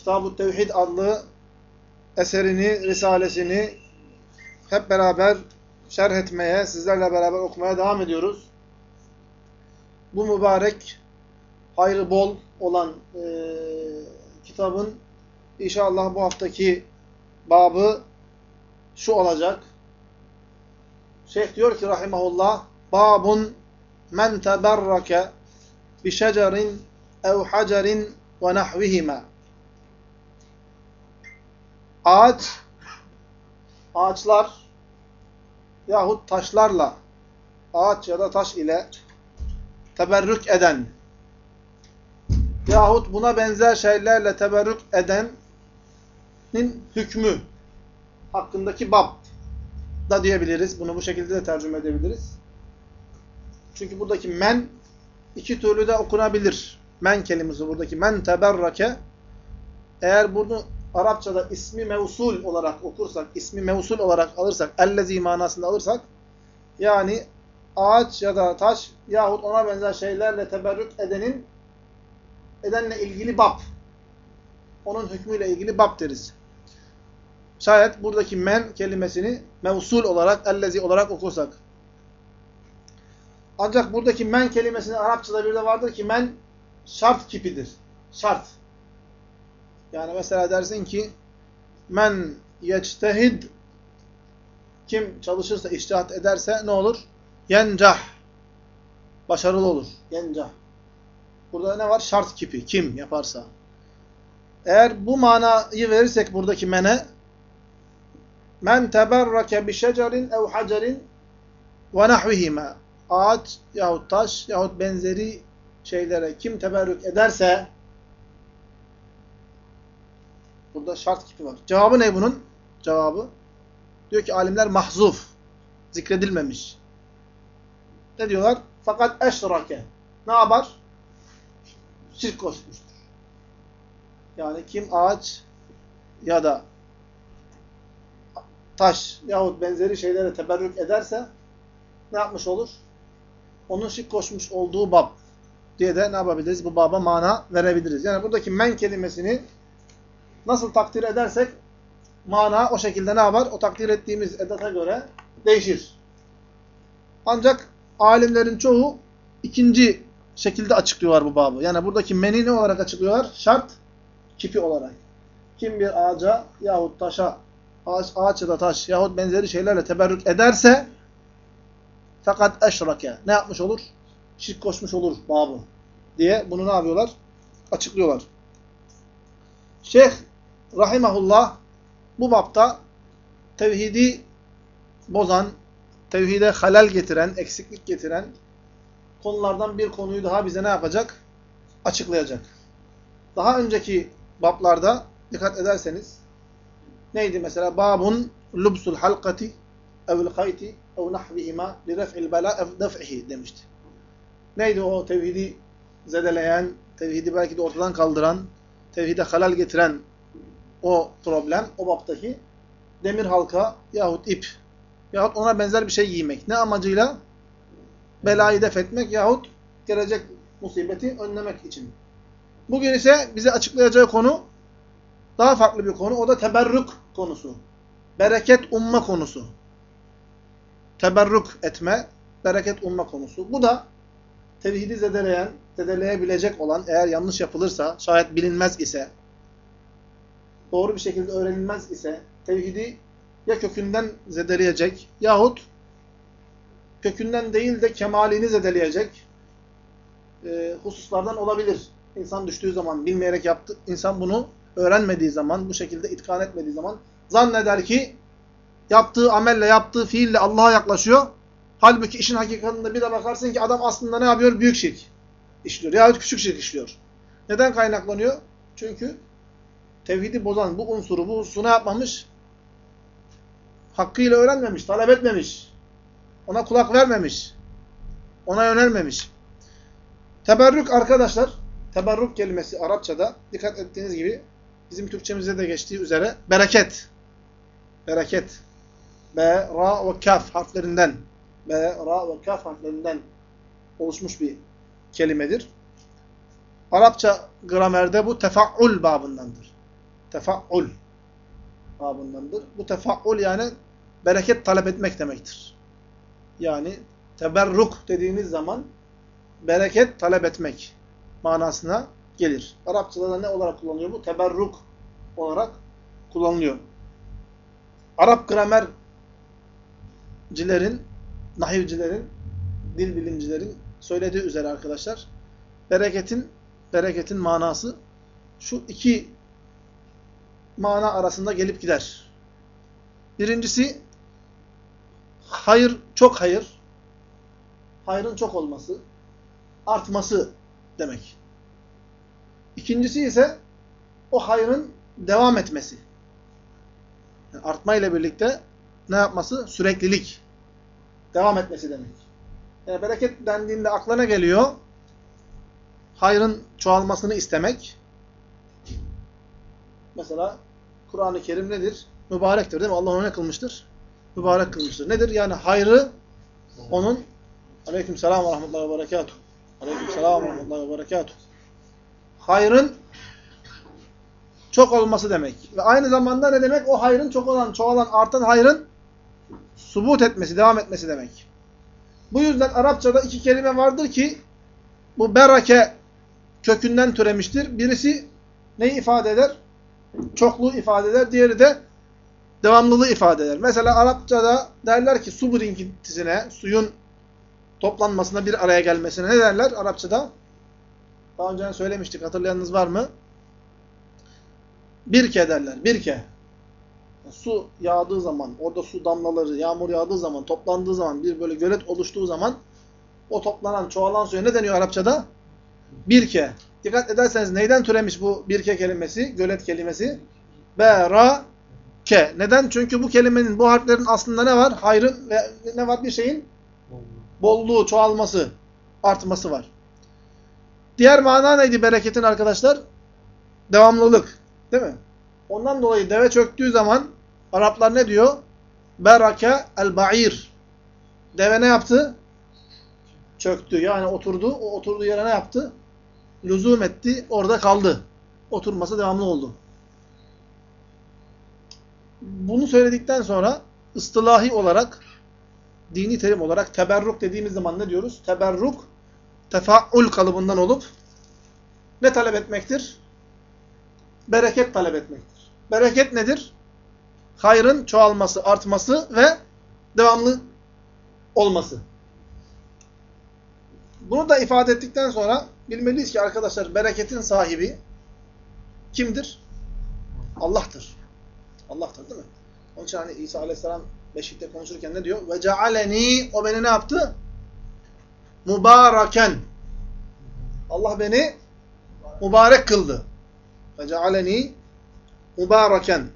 Kitab-ı Tevhid adlı eserini, risalesini hep beraber şerh etmeye, sizlerle beraber okumaya devam ediyoruz. Bu mübarek, hayrı bol olan e, kitabın inşallah bu haftaki babı şu olacak. Şeyh diyor ki rahimahullah, babun men teberrake bi şecerin ev hacerin ve nahvihima. Ağaç, ağaçlar yahut taşlarla, ağaç ya da taş ile teberrük eden yahut buna benzer şeylerle teberrük edenin hükmü hakkındaki bab da diyebiliriz. Bunu bu şekilde de tercüme edebiliriz. Çünkü buradaki men iki türlü de okunabilir. Men kelimesi buradaki men teberrake eğer bunu Arapçada ismi mevsul olarak okursak, ismi mevsul olarak alırsak, ellezi manasında alırsak yani ağaç ya da taş yahut ona benzer şeylerle teberrük edenin edenle ilgili bab. Onun hükmüyle ilgili bab deriz. Şayet buradaki men kelimesini mevsul olarak, ellezi olarak okursak. Ancak buradaki men kelimesinin Arapçada bir de vardır ki men şart kipidir. Şart. Yani mesela dersin ki men yeçtehid kim çalışırsa, iştihat ederse ne olur? Yencah. Başarılı olur. Yencah. Burada ne var? Şart kipi. Kim yaparsa. Eğer bu manayı verirsek buradaki mene men teberrake bi şecerin ev hacerin ve nahvihima ağaç yahut taş yahut benzeri şeylere kim teberrük ederse burada şart kipi var. Cevabı ne bunun? Cevabı diyor ki alimler mahzuf. Zikredilmemiş. Ne diyorlar? Fakat eşrake. Ne yapar? Şirk koşmuştur. Yani kim ağaç ya da taş yahut benzeri şeylere teberrük ederse ne yapmış olur? Onun şirk koşmuş olduğu bab diye de ne yapabiliriz? Bu baba mana verebiliriz. Yani buradaki men kelimesini nasıl takdir edersek mana o şekilde ne yapar? O takdir ettiğimiz edata göre değişir. Ancak alimlerin çoğu ikinci şekilde açıklıyorlar bu babı. Yani buradaki meni ne olarak açıklıyorlar? Şart, kipi olarak. Kim bir ağaca yahut taşa, ağaç, ağaç ya da taş yahut benzeri şeylerle teberrük ederse fakat eşrake. Ne yapmış olur? Şirk koşmuş olur babı. Diye bunu ne yapıyorlar? Açıklıyorlar. Şeyh Rahimahullah bu bapta tevhidi bozan, tevhide halal getiren, eksiklik getiren konulardan bir konuyu daha bize ne yapacak? Açıklayacak. Daha önceki bablarda dikkat ederseniz neydi mesela? Babun lubsul halkati evl kayti ev nahvihima li ref'il bela ev def'ihi demişti. Neydi o tevhidi zedeleyen, tevhidi belki de ortadan kaldıran, tevhide halal getiren o problem, o baptaki demir halka yahut ip yahut ona benzer bir şey giymek. Ne amacıyla? Belayı def etmek yahut gelecek musibeti önlemek için. Bugün ise bize açıklayacağı konu daha farklı bir konu. O da teberrük konusu. Bereket umma konusu. Teberrük etme, bereket umma konusu. Bu da tevhidi zedeleyen, zedeleyebilecek olan eğer yanlış yapılırsa, şayet bilinmez ise, doğru bir şekilde öğrenilmez ise tevhidi ya kökünden zedeleyecek yahut kökünden değil de kemalini zedeleyecek e, hususlardan olabilir. İnsan düştüğü zaman, bilmeyerek yaptı, insan bunu öğrenmediği zaman, bu şekilde itkan etmediği zaman zanneder ki yaptığı amelle, yaptığı fiille Allah'a yaklaşıyor. Halbuki işin hakikatinde bir de bakarsın ki adam aslında ne yapıyor? Büyük şirk işliyor yahut küçük şirk işliyor. Neden kaynaklanıyor? Çünkü tevhidi bozan bu unsuru, bu hususu ne yapmamış? Hakkıyla öğrenmemiş, talep etmemiş. Ona kulak vermemiş. Ona yönelmemiş. Teberrük arkadaşlar, teberrük kelimesi Arapçada dikkat ettiğiniz gibi bizim Türkçemizde de geçtiği üzere bereket. Bereket. B, Ra ve Kaf harflerinden B, Ra ve Kaf harflerinden oluşmuş bir kelimedir. Arapça gramerde bu tefaul babındandır. Tefaul babındandır. Bu tefaul yani bereket talep etmek demektir. Yani teberruk dediğiniz zaman bereket talep etmek manasına gelir. Arapçada da ne olarak kullanılıyor bu? Teberruk olarak kullanılıyor. Arap gramercilerin, nahivcilerin, dil bilimcilerin söylediği üzere arkadaşlar, bereketin bereketin manası şu iki mana arasında gelip gider. Birincisi hayır, çok hayır. Hayrın çok olması, artması demek. İkincisi ise o hayrın devam etmesi. Yani artma ile birlikte ne yapması? Süreklilik. Devam etmesi demek. Yani bereket dendiğinde aklına geliyor. Hayrın çoğalmasını istemek. Mesela Kur'an-ı Kerim nedir? Mübarektir değil mi? Allah onu ne kılmıştır? Mübarek kılmıştır. Nedir? Yani hayrı onun Aleyküm selam ve rahmetullahi ve berekatuhu. Aleyküm selam ve rahmetullahi ve berekatuhu. Hayrın çok olması demek. Ve aynı zamanda ne demek? O hayrın çok olan, çoğalan, artan hayrın subut etmesi, devam etmesi demek. Bu yüzden Arapçada iki kelime vardır ki bu berake kökünden türemiştir. Birisi neyi ifade eder? Çokluğu ifade eder. Diğeri de devamlılığı ifade eder. Mesela Arapçada derler ki su birikintisine, suyun toplanmasına, bir araya gelmesine ne derler Arapçada? Daha önce söylemiştik. Hatırlayanınız var mı? Birke derler. Birke. Su yağdığı zaman, orada su damlaları, yağmur yağdığı zaman, toplandığı zaman, bir böyle gölet oluştuğu zaman o toplanan, çoğalan suya ne deniyor Arapçada? Birke. Dikkat ederseniz neyden türemiş bu birke kelimesi, gölet kelimesi? Bera ke. Neden? Çünkü bu kelimenin, bu harflerin aslında ne var? Hayrın ve ne var? Bir şeyin bolluğu, çoğalması, artması var. Diğer mana neydi bereketin arkadaşlar? Devamlılık. Değil mi? Ondan dolayı deve çöktüğü zaman Araplar ne diyor? Berake el-ba'ir. Deve ne yaptı? Çöktü. Yani oturdu. O oturduğu yere ne yaptı? Lüzum etti. Orada kaldı. Oturması devamlı oldu. Bunu söyledikten sonra ıstılahi olarak dini terim olarak teberruk dediğimiz zaman ne diyoruz? Teberruk tefaul kalıbından olup ne talep etmektir? Bereket talep etmektir. Bereket nedir? Hayrın çoğalması, artması ve devamlı olması. Bunu da ifade ettikten sonra bilmeliyiz ki arkadaşlar bereketin sahibi kimdir? Allah'tır. Allah'tır değil mi? Onun için hani İsa Aleyhisselam Beşik'te konuşurken ne diyor? Ve cealeni o beni ne yaptı? Mübareken. Allah beni mübarek kıldı. Ve cealeni mübareken.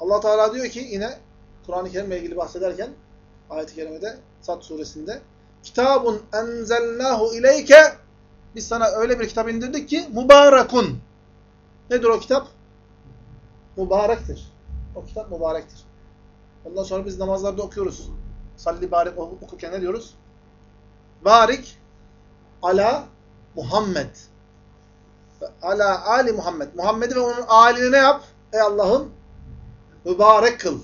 Allah Teala diyor ki yine Kur'an-ı Kerim'le ilgili bahsederken ayet-i kerimede Sad suresinde Kitabun enzelnahu ileyke biz sana öyle bir kitap indirdik ki mübarekun. Nedir o kitap? Mübarektir. O kitap mübarektir. Ondan sonra biz namazlarda okuyoruz. Salli barik okurken ne diyoruz? Barik ala Muhammed. Ala Ali Muhammed. Muhammed'i ve onun aline ne yap? Ey Allah'ım mübarek kıl.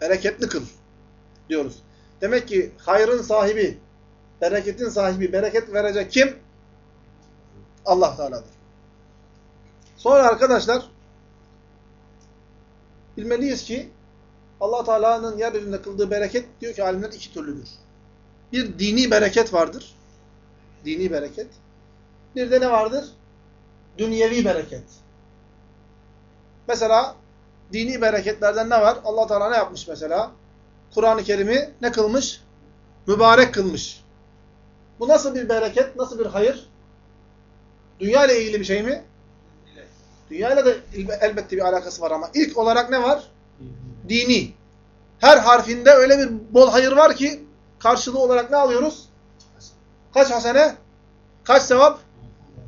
Bereketli kıl. Diyoruz. Demek ki hayrın sahibi, bereketin sahibi, bereket verecek kim? Allah Teala'dır. Sonra arkadaşlar bilmeliyiz ki Allah Teala'nın yeryüzünde kıldığı bereket diyor ki alimler iki türlüdür. Bir dini bereket vardır. Dini bereket. Bir de ne vardır? Dünyevi bereket. Mesela dini bereketlerden ne var? Allah Teala ne yapmış mesela? Kur'an-ı Kerim'i ne kılmış? Mübarek kılmış. Bu nasıl bir bereket? Nasıl bir hayır? Dünya ile ilgili bir şey mi? Dünya ile de elbette bir alakası var ama ilk olarak ne var? Dini. Her harfinde öyle bir bol hayır var ki karşılığı olarak ne alıyoruz? Kaç hasene? Kaç sevap?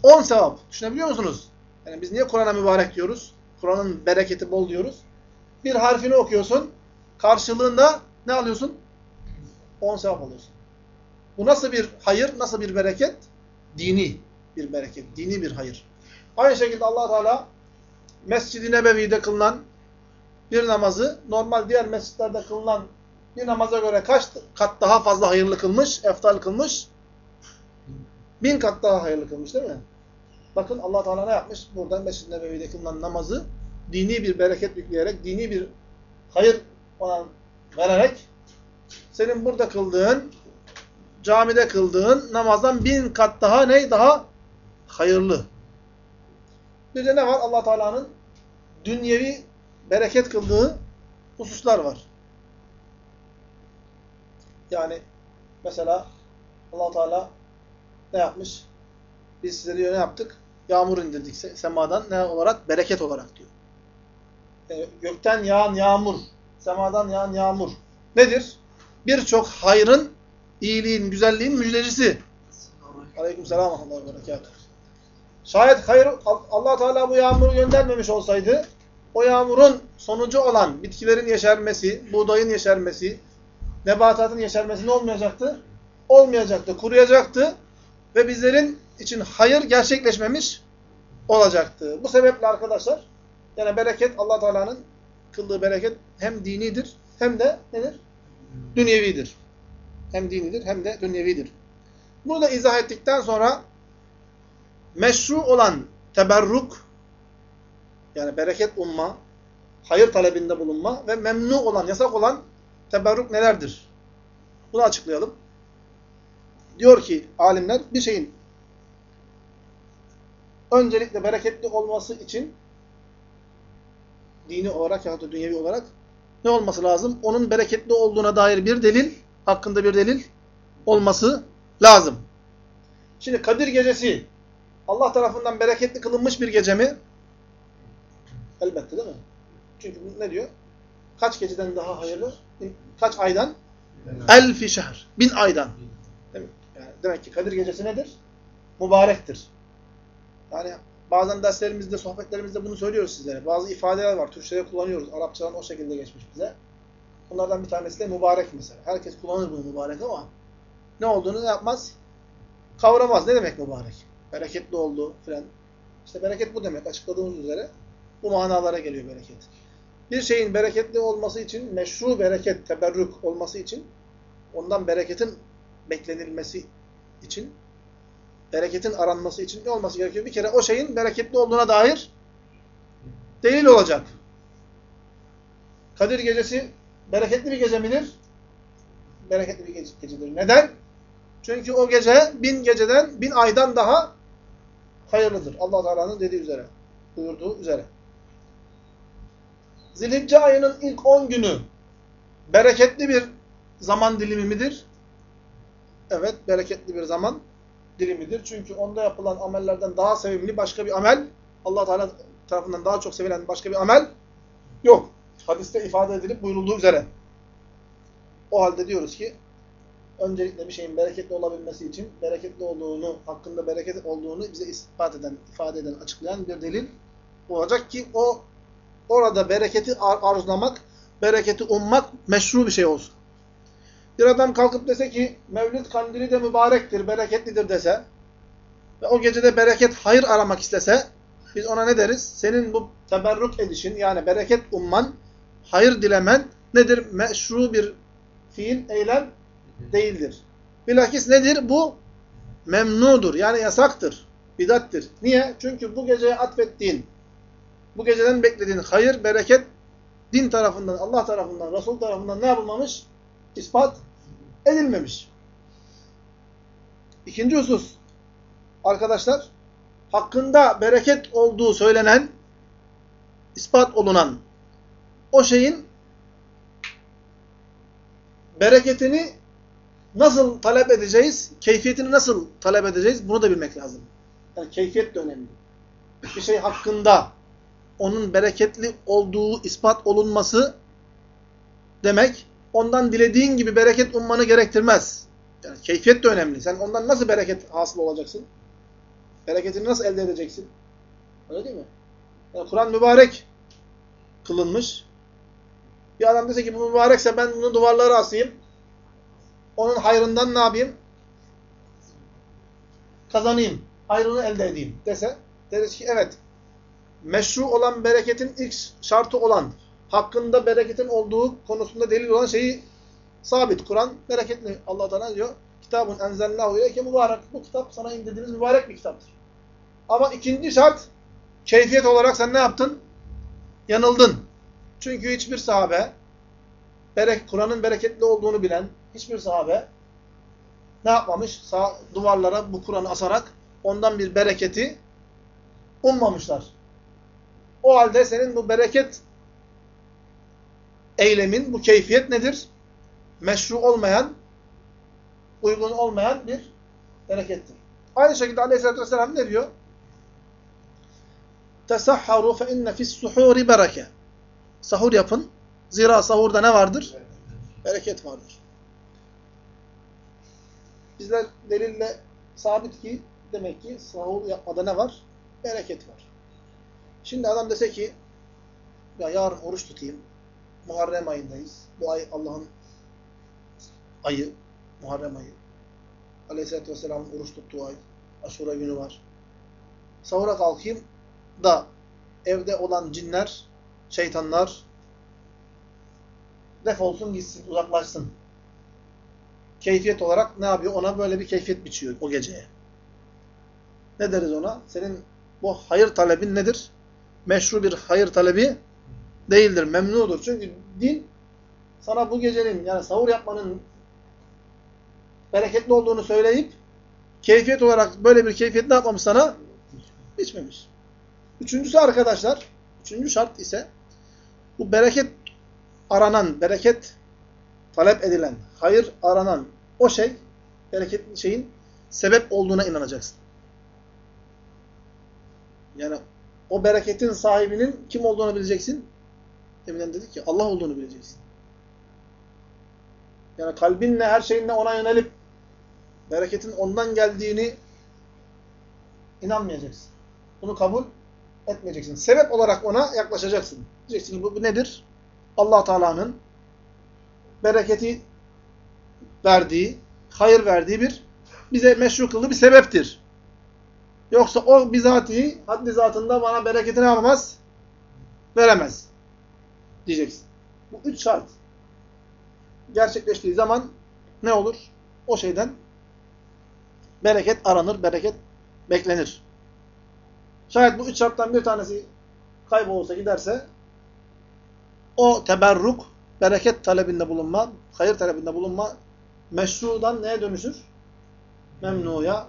10 sevap. Düşünebiliyor musunuz? Yani biz niye Kur'an'a mübarek diyoruz? Kur'an'ın bereketi bol diyoruz. Bir harfini okuyorsun. Karşılığında ne alıyorsun? 10 sevap alıyorsun. Bu nasıl bir hayır, nasıl bir bereket? Dini bir bereket, dini bir hayır. Aynı şekilde allah Teala Mescid-i Nebevi'de kılınan bir namazı normal diğer mescitlerde kılınan bir namaza göre kaç kat daha fazla hayırlı kılmış, eftal kılmış? Bin kat daha hayırlı kılmış değil mi? Bakın allah Teala ne yapmış? Buradan Mescid-i Nebevi'de kılınan namazı dini bir bereket yükleyerek, dini bir hayır olan vererek senin burada kıldığın, camide kıldığın namazdan bin kat daha ne? Daha hayırlı. Bir de ne var? allah Teala'nın dünyevi bereket kıldığı hususlar var. Yani mesela allah Teala ne yapmış? Biz size diyor ne yaptık? Yağmur indirdik semadan ne olarak? Bereket olarak diyor. Yani gökten yağan yağmur, semadan yağan yağmur nedir? Birçok hayrın, iyiliğin, güzelliğin müjdecisi. Aleykümselam ve berekatuhu. Şayet hayır Allah Teala bu yağmuru göndermemiş olsaydı o yağmurun sonucu olan bitkilerin yeşermesi, buğdayın yeşermesi, nebatatın yeşermesi ne olmayacaktı? Olmayacaktı, kuruyacaktı ve bizlerin için hayır gerçekleşmemiş olacaktı. Bu sebeple arkadaşlar yani bereket Allah Teala'nın kıldığı bereket hem dinidir hem de nedir? Dünyevidir. Hem dinidir hem de dünyevidir. Bunu da izah ettikten sonra meşru olan teberruk yani bereket umma, hayır talebinde bulunma ve memnu olan, yasak olan teberruk nelerdir? Bunu açıklayalım. Diyor ki alimler bir şeyin öncelikle bereketli olması için dini olarak ya da dünyevi olarak ne olması lazım? Onun bereketli olduğuna dair bir delil, hakkında bir delil olması lazım. Şimdi Kadir Gecesi Allah tarafından bereketli kılınmış bir gece mi? Elbette değil mi? Çünkü ne diyor? Kaç geceden daha hayırlı? Kaç aydan? Elfi şehr. Bin aydan. Demek, demek ki Kadir Gecesi nedir? Mübarektir. Yani bazen derslerimizde, sohbetlerimizde bunu söylüyoruz sizlere. Bazı ifadeler var. Türkçe'de kullanıyoruz. Arapçadan o şekilde geçmiş bize. Bunlardan bir tanesi de mübarek mesela. Herkes kullanır bunu mübarek ama ne olduğunu ne yapmaz? Kavramaz. Ne demek mübarek? Bereketli oldu filan. İşte bereket bu demek. Açıkladığımız üzere bu manalara geliyor bereket. Bir şeyin bereketli olması için, meşru bereket, teberrük olması için, ondan bereketin beklenilmesi için, bereketin aranması için ne olması gerekiyor? Bir kere o şeyin bereketli olduğuna dair delil olacak. Kadir gecesi bereketli bir gece midir? Bereketli bir gecedir. Neden? Çünkü o gece bin geceden, bin aydan daha hayırlıdır. allah Teala'nın dediği üzere, buyurduğu üzere. Zilhicce ayının ilk 10 günü bereketli bir zaman dilimi midir? Evet, bereketli bir zaman dilimidir. Çünkü onda yapılan amellerden daha sevimli başka bir amel, allah Teala tarafından daha çok sevilen başka bir amel yok. Hadiste ifade edilip buyurulduğu üzere. O halde diyoruz ki, öncelikle bir şeyin bereketli olabilmesi için, bereketli olduğunu, hakkında bereket olduğunu bize ispat eden, ifade eden, açıklayan bir delil olacak ki o orada bereketi ar arzulamak, bereketi ummak meşru bir şey olsun. Bir adam kalkıp dese ki Mevlid kandili de mübarektir, bereketlidir dese ve o gecede bereket, hayır aramak istese biz ona ne deriz? Senin bu teberruk edişin yani bereket umman, hayır dilemen nedir? Meşru bir fiil, eylem değildir. Bilakis nedir? Bu memnudur. Yani yasaktır. Bidattir. Niye? Çünkü bu geceye atfettiğin, bu geceden beklediğin hayır, bereket din tarafından, Allah tarafından, Resul tarafından ne yapılmamış? İspat edilmemiş. İkinci husus, arkadaşlar, hakkında bereket olduğu söylenen, ispat olunan o şeyin bereketini nasıl talep edeceğiz, keyfiyetini nasıl talep edeceğiz bunu da bilmek lazım. Yani keyfiyet de önemli. Bir şey hakkında onun bereketli olduğu ispat olunması demek, ondan dilediğin gibi bereket ummanı gerektirmez. Yani keyfiyet de önemli. Sen ondan nasıl bereket hasıl olacaksın? Bereketini nasıl elde edeceksin? Öyle değil mi? Yani Kur'an mübarek kılınmış. Bir adam dese ki bu mübarekse ben bunu duvarlara asayım. Onun hayrından ne yapayım? Kazanayım. Hayrını elde edeyim dese. Deriz ki evet. Meşru olan bereketin ilk şartı olan, hakkında bereketin olduğu konusunda delil olan şeyi sabit. Kur'an bereketli. Allah Teala diyor. Kitabun enzellahu ileyke mübarek. Bu kitap sana indirdiğimiz mübarek bir kitaptır. Ama ikinci şart keyfiyet olarak sen ne yaptın? Yanıldın. Çünkü hiçbir sahabe Kur'an'ın bereketli olduğunu bilen hiçbir sahabe ne yapmamış? Sağ, duvarlara bu Kur'an'ı asarak ondan bir bereketi ummamışlar. O halde senin bu bereket eylemin, bu keyfiyet nedir? Meşru olmayan, uygun olmayan bir berekettir. Aynı şekilde Aleyhisselatü Vesselam ne diyor? Tesahharu fe inne fis suhuri bereke. Sahur yapın. Zira sahurda ne vardır? Bereket vardır. Bizler delille sabit ki demek ki sahur yapmada ne var? Bereket var. Şimdi adam dese ki ya yarın oruç tutayım. Muharrem ayındayız. Bu ay Allah'ın ayı. Muharrem ayı. Aleyhisselatü Vesselam'ın oruç tuttuğu ay. Aşura günü var. Sahura kalkayım da evde olan cinler, şeytanlar defolsun gitsin, uzaklaşsın. Keyfiyet olarak ne yapıyor? Ona böyle bir keyfiyet biçiyor o geceye. Ne deriz ona? Senin bu hayır talebin nedir? Meşru bir hayır talebi değildir, memnudur. Çünkü din sana bu gecenin yani sahur yapmanın bereketli olduğunu söyleyip keyfiyet olarak böyle bir keyfiyet ne yapmamış sana? Biçmemiş. Üçüncüsü arkadaşlar, üçüncü şart ise bu bereket aranan, bereket talep edilen, hayır aranan o şey, bereketli şeyin sebep olduğuna inanacaksın. Yani o bereketin sahibinin kim olduğunu bileceksin. Deminden dedik ki Allah olduğunu bileceksin. Yani kalbinle, her şeyinle ona yönelip bereketin ondan geldiğini inanmayacaksın. Bunu kabul etmeyeceksin. Sebep olarak ona yaklaşacaksın. Diyeceksin ki bu nedir? allah Teala'nın bereketi verdiği, hayır verdiği bir bize meşru kıldığı bir sebeptir. Yoksa o bizatihi haddi zatında bana bereketini almaz, veremez. Diyeceksin. Bu üç şart. Gerçekleştiği zaman ne olur? O şeyden bereket aranır, bereket beklenir. Şayet bu üç şarttan bir tanesi kaybolursa giderse o teberruk, bereket talebinde bulunma, hayır talebinde bulunma meşrudan neye dönüşür? Memnuya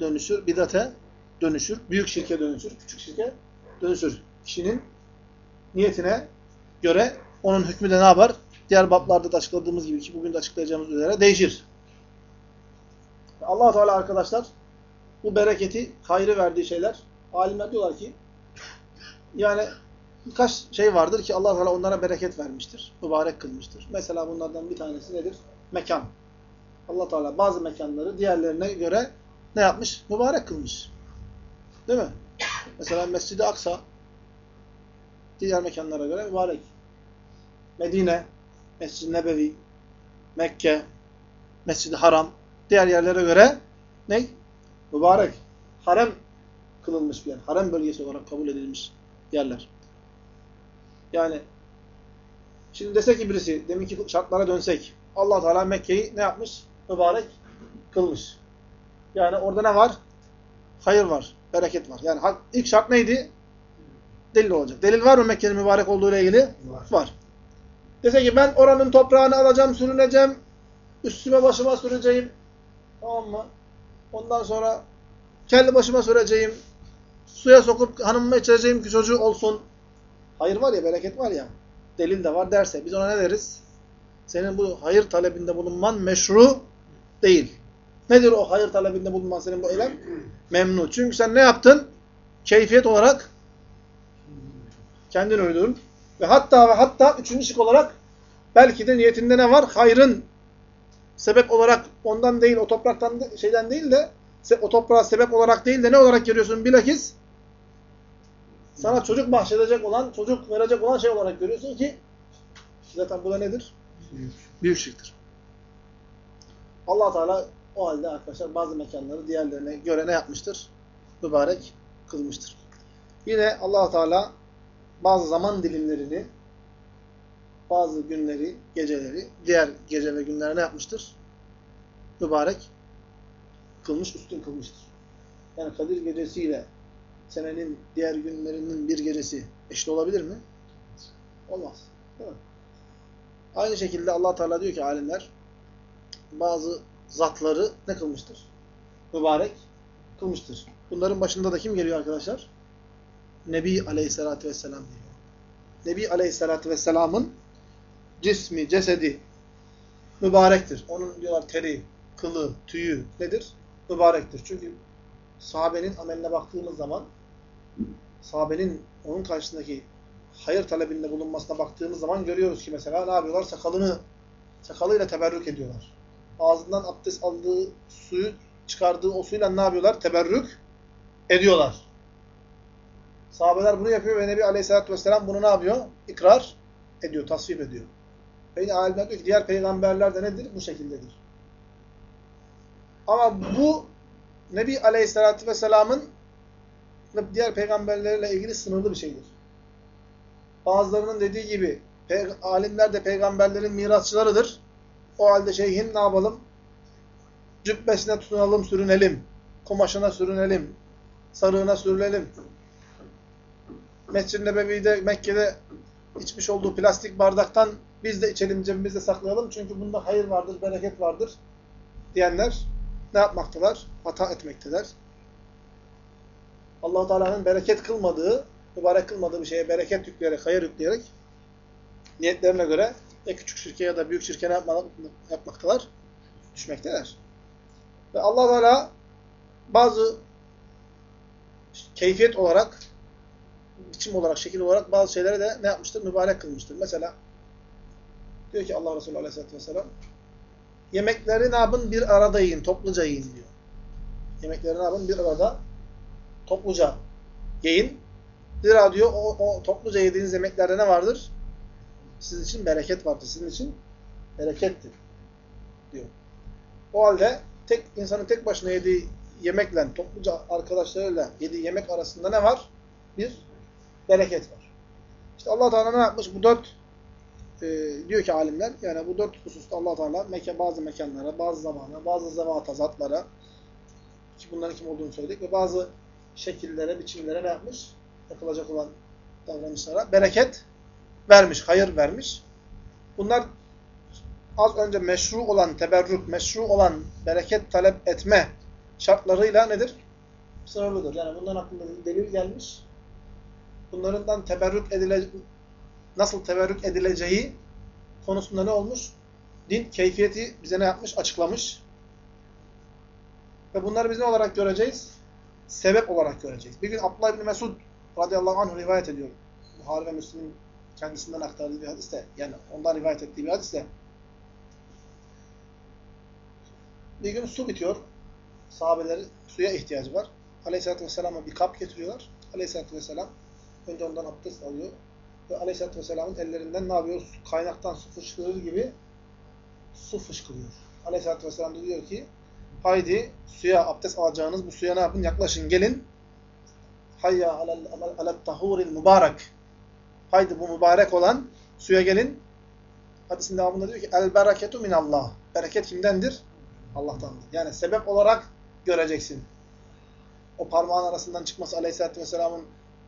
dönüşür, bidate dönüşür, büyük şirke dönüşür, küçük şirke dönüşür. Kişinin niyetine göre onun hükmü de ne yapar? Diğer bablarda da açıkladığımız gibi ki bugün de açıklayacağımız üzere değişir. allah Teala arkadaşlar bu bereketi, hayrı verdiği şeyler, alimler diyorlar ki yani birkaç şey vardır ki allah Teala onlara bereket vermiştir, mübarek kılmıştır. Mesela bunlardan bir tanesi nedir? Mekan. allah Teala bazı mekanları diğerlerine göre ne yapmış? Mübarek kılmış. Değil mi? Mesela Mescid-i Aksa diğer mekanlara göre mübarek. Medine, Mescid-i Nebevi, Mekke, Mescid-i Haram, diğer yerlere göre ne? Mübarek. Harem kılınmış bir yer. Harem bölgesi olarak kabul edilmiş yerler. Yani şimdi desek ki birisi, deminki şartlara dönsek, allah Teala Mekke'yi ne yapmış? Mübarek kılmış. Yani orada ne var? Hayır var, bereket var. Yani ilk şart neydi? Delil olacak. Delil var mı Mekke'nin mübarek olduğu ile ilgili? Var. var. Dese ki ben oranın toprağını alacağım, sürüneceğim, üstüme başıma süreceğim. Tamam mı? Ondan sonra kendi başıma süreceğim, suya sokup hanımıma içireceğim ki çocuğu olsun. Hayır var ya, bereket var ya, delil de var derse biz ona ne deriz? Senin bu hayır talebinde bulunman meşru değil. Nedir o hayır talebinde bulunman senin bu eylem? Memnu. Çünkü sen ne yaptın? Keyfiyet olarak kendin uydurun. Ve hatta ve hatta üçüncü şık olarak belki de niyetinde ne var? Hayrın sebep olarak ondan değil, o topraktan şeyden değil de o toprağa sebep olarak değil de ne olarak görüyorsun? Bilakis sana çocuk bahşedecek olan, çocuk verecek olan şey olarak görüyorsun ki zaten bu da nedir? Büyük, şirktir. allah Teala o halde arkadaşlar bazı mekanları diğerlerine göre ne yapmıştır? Mübarek kılmıştır. Yine allah Teala bazı zaman dilimlerini, bazı günleri, geceleri, diğer gece ve günlere ne yapmıştır? Mübarek kılmış, üstün kılmıştır. Yani Kadir gecesiyle senenin diğer günlerinin bir gecesi eşit olabilir mi? Olmaz. Değil mi? Aynı şekilde allah Teala diyor ki alimler bazı zatları ne kılmıştır? Mübarek kılmıştır. Bunların başında da kim geliyor arkadaşlar? Nebi Aleyhisselatü Vesselam diyor. Nebi Aleyhisselatü Vesselam'ın cismi, cesedi mübarektir. Onun diyorlar teri, kılı, tüyü nedir? Mübarektir. Çünkü sahabenin ameline baktığımız zaman sahabenin onun karşısındaki hayır talebinde bulunmasına baktığımız zaman görüyoruz ki mesela ne yapıyorlar? Sakalını sakalıyla teberrük ediyorlar. Ağzından abdest aldığı suyu çıkardığı o suyla ne yapıyorlar? Teberrük ediyorlar. Sahabeler bunu yapıyor ve Nebi Aleyhisselatü Vesselam bunu ne yapıyor? İkrar ediyor, tasvip ediyor. Yine alimler diyor ki diğer peygamberler de nedir? Bu şekildedir. Ama bu Nebi Aleyhisselatü Vesselam'ın ve diğer peygamberlerle ilgili sınırlı bir şeydir. Bazılarının dediği gibi alimler de peygamberlerin mirasçılarıdır. O halde şeyhin ne yapalım? Cübbesine tutunalım, sürünelim. Kumaşına sürünelim. Sarığına sürünelim. Mescid-i Nebevi'de, Mekke'de içmiş olduğu plastik bardaktan biz de içelim, cebimizde saklayalım. Çünkü bunda hayır vardır, bereket vardır diyenler ne yapmaktalar? Hata etmekteler. allah Teala'nın bereket kılmadığı, mübarek kılmadığı bir şeye bereket yükleyerek, hayır yükleyerek niyetlerine göre ya küçük şirke ya da büyük şirke ne yapmaktalar? Düşmekteler. Ve allah Teala bazı keyfiyet olarak biçim olarak, şekil olarak bazı şeylere de ne yapmıştır? Mübarek kılmıştır. Mesela diyor ki Allah Resulü Aleyhisselatü Vesselam yemekleri ne yapın? Bir arada yiyin, topluca yiyin diyor. Yemekleri ne yapın? Bir arada topluca yiyin. Zira diyor o, o topluca yediğiniz yemeklerde ne vardır? Sizin için bereket vardır. Sizin için berekettir. Diyor. O halde tek insanın tek başına yediği yemekle, topluca arkadaşlarıyla yediği yemek arasında ne var? Bir bereket var. İşte Allah Teala ne yapmış? Bu dört e, diyor ki alimler, yani bu dört hususta Allah Teala meke, bazı mekanlara, bazı zamana, bazı zevata, zatlara ki bunların kim olduğunu söyledik ve bazı şekillere, biçimlere ne yapmış? Yapılacak olan davranışlara bereket vermiş, hayır vermiş. Bunlar az önce meşru olan teberrük, meşru olan bereket talep etme şartlarıyla nedir? Sınırlıdır. Yani bundan hakkında delil gelmiş bunlarından teberrük edile nasıl teberrük edileceği konusunda ne olmuş? Din keyfiyeti bize ne yapmış? Açıklamış. Ve bunları biz ne olarak göreceğiz? Sebep olarak göreceğiz. Bir gün Abdullah İbni Mesud radıyallahu anh rivayet ediyor. Buhari ve Müslim'in kendisinden aktardığı bir hadiste, yani ondan rivayet ettiği bir hadiste. Bir gün su bitiyor. Sahabeleri suya ihtiyacı var. Aleyhisselatü Vesselam'a bir kap getiriyorlar. Aleyhisselatü Vesselam Önce ondan abdest alıyor. Ve Aleyhisselatü Vesselam'ın ellerinden ne yapıyor? Kaynaktan su fışkırır gibi su fışkırıyor. Aleyhisselatü Vesselam diyor ki haydi suya abdest alacağınız bu suya ne yapın? Yaklaşın gelin. Hayya alel tahuril mübarek. Haydi bu mübarek olan suya gelin. Hadisin devamında diyor ki el bereketu minallah. Bereket kimdendir? Allah'tandır. Yani sebep olarak göreceksin. O parmağın arasından çıkması Aleyhisselatü Vesselam'ın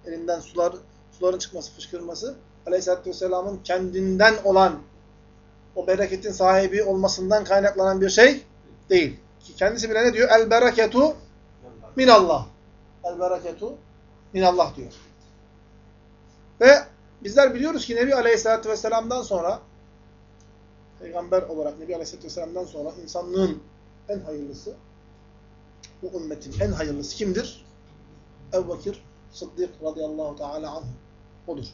elinden sular, suların çıkması, fışkırması Aleyhisselatü Vesselam'ın kendinden olan o bereketin sahibi olmasından kaynaklanan bir şey değil. Ki kendisi bile ne diyor? El bereketu minallah. El bereketu minallah diyor. Ve bizler biliyoruz ki Nebi Aleyhisselatü Vesselam'dan sonra Peygamber olarak Nebi Aleyhisselatü Vesselam'dan sonra insanlığın en hayırlısı bu ümmetin en hayırlısı kimdir? Ebu Bakır Sıddık radıyallahu teala anh odur.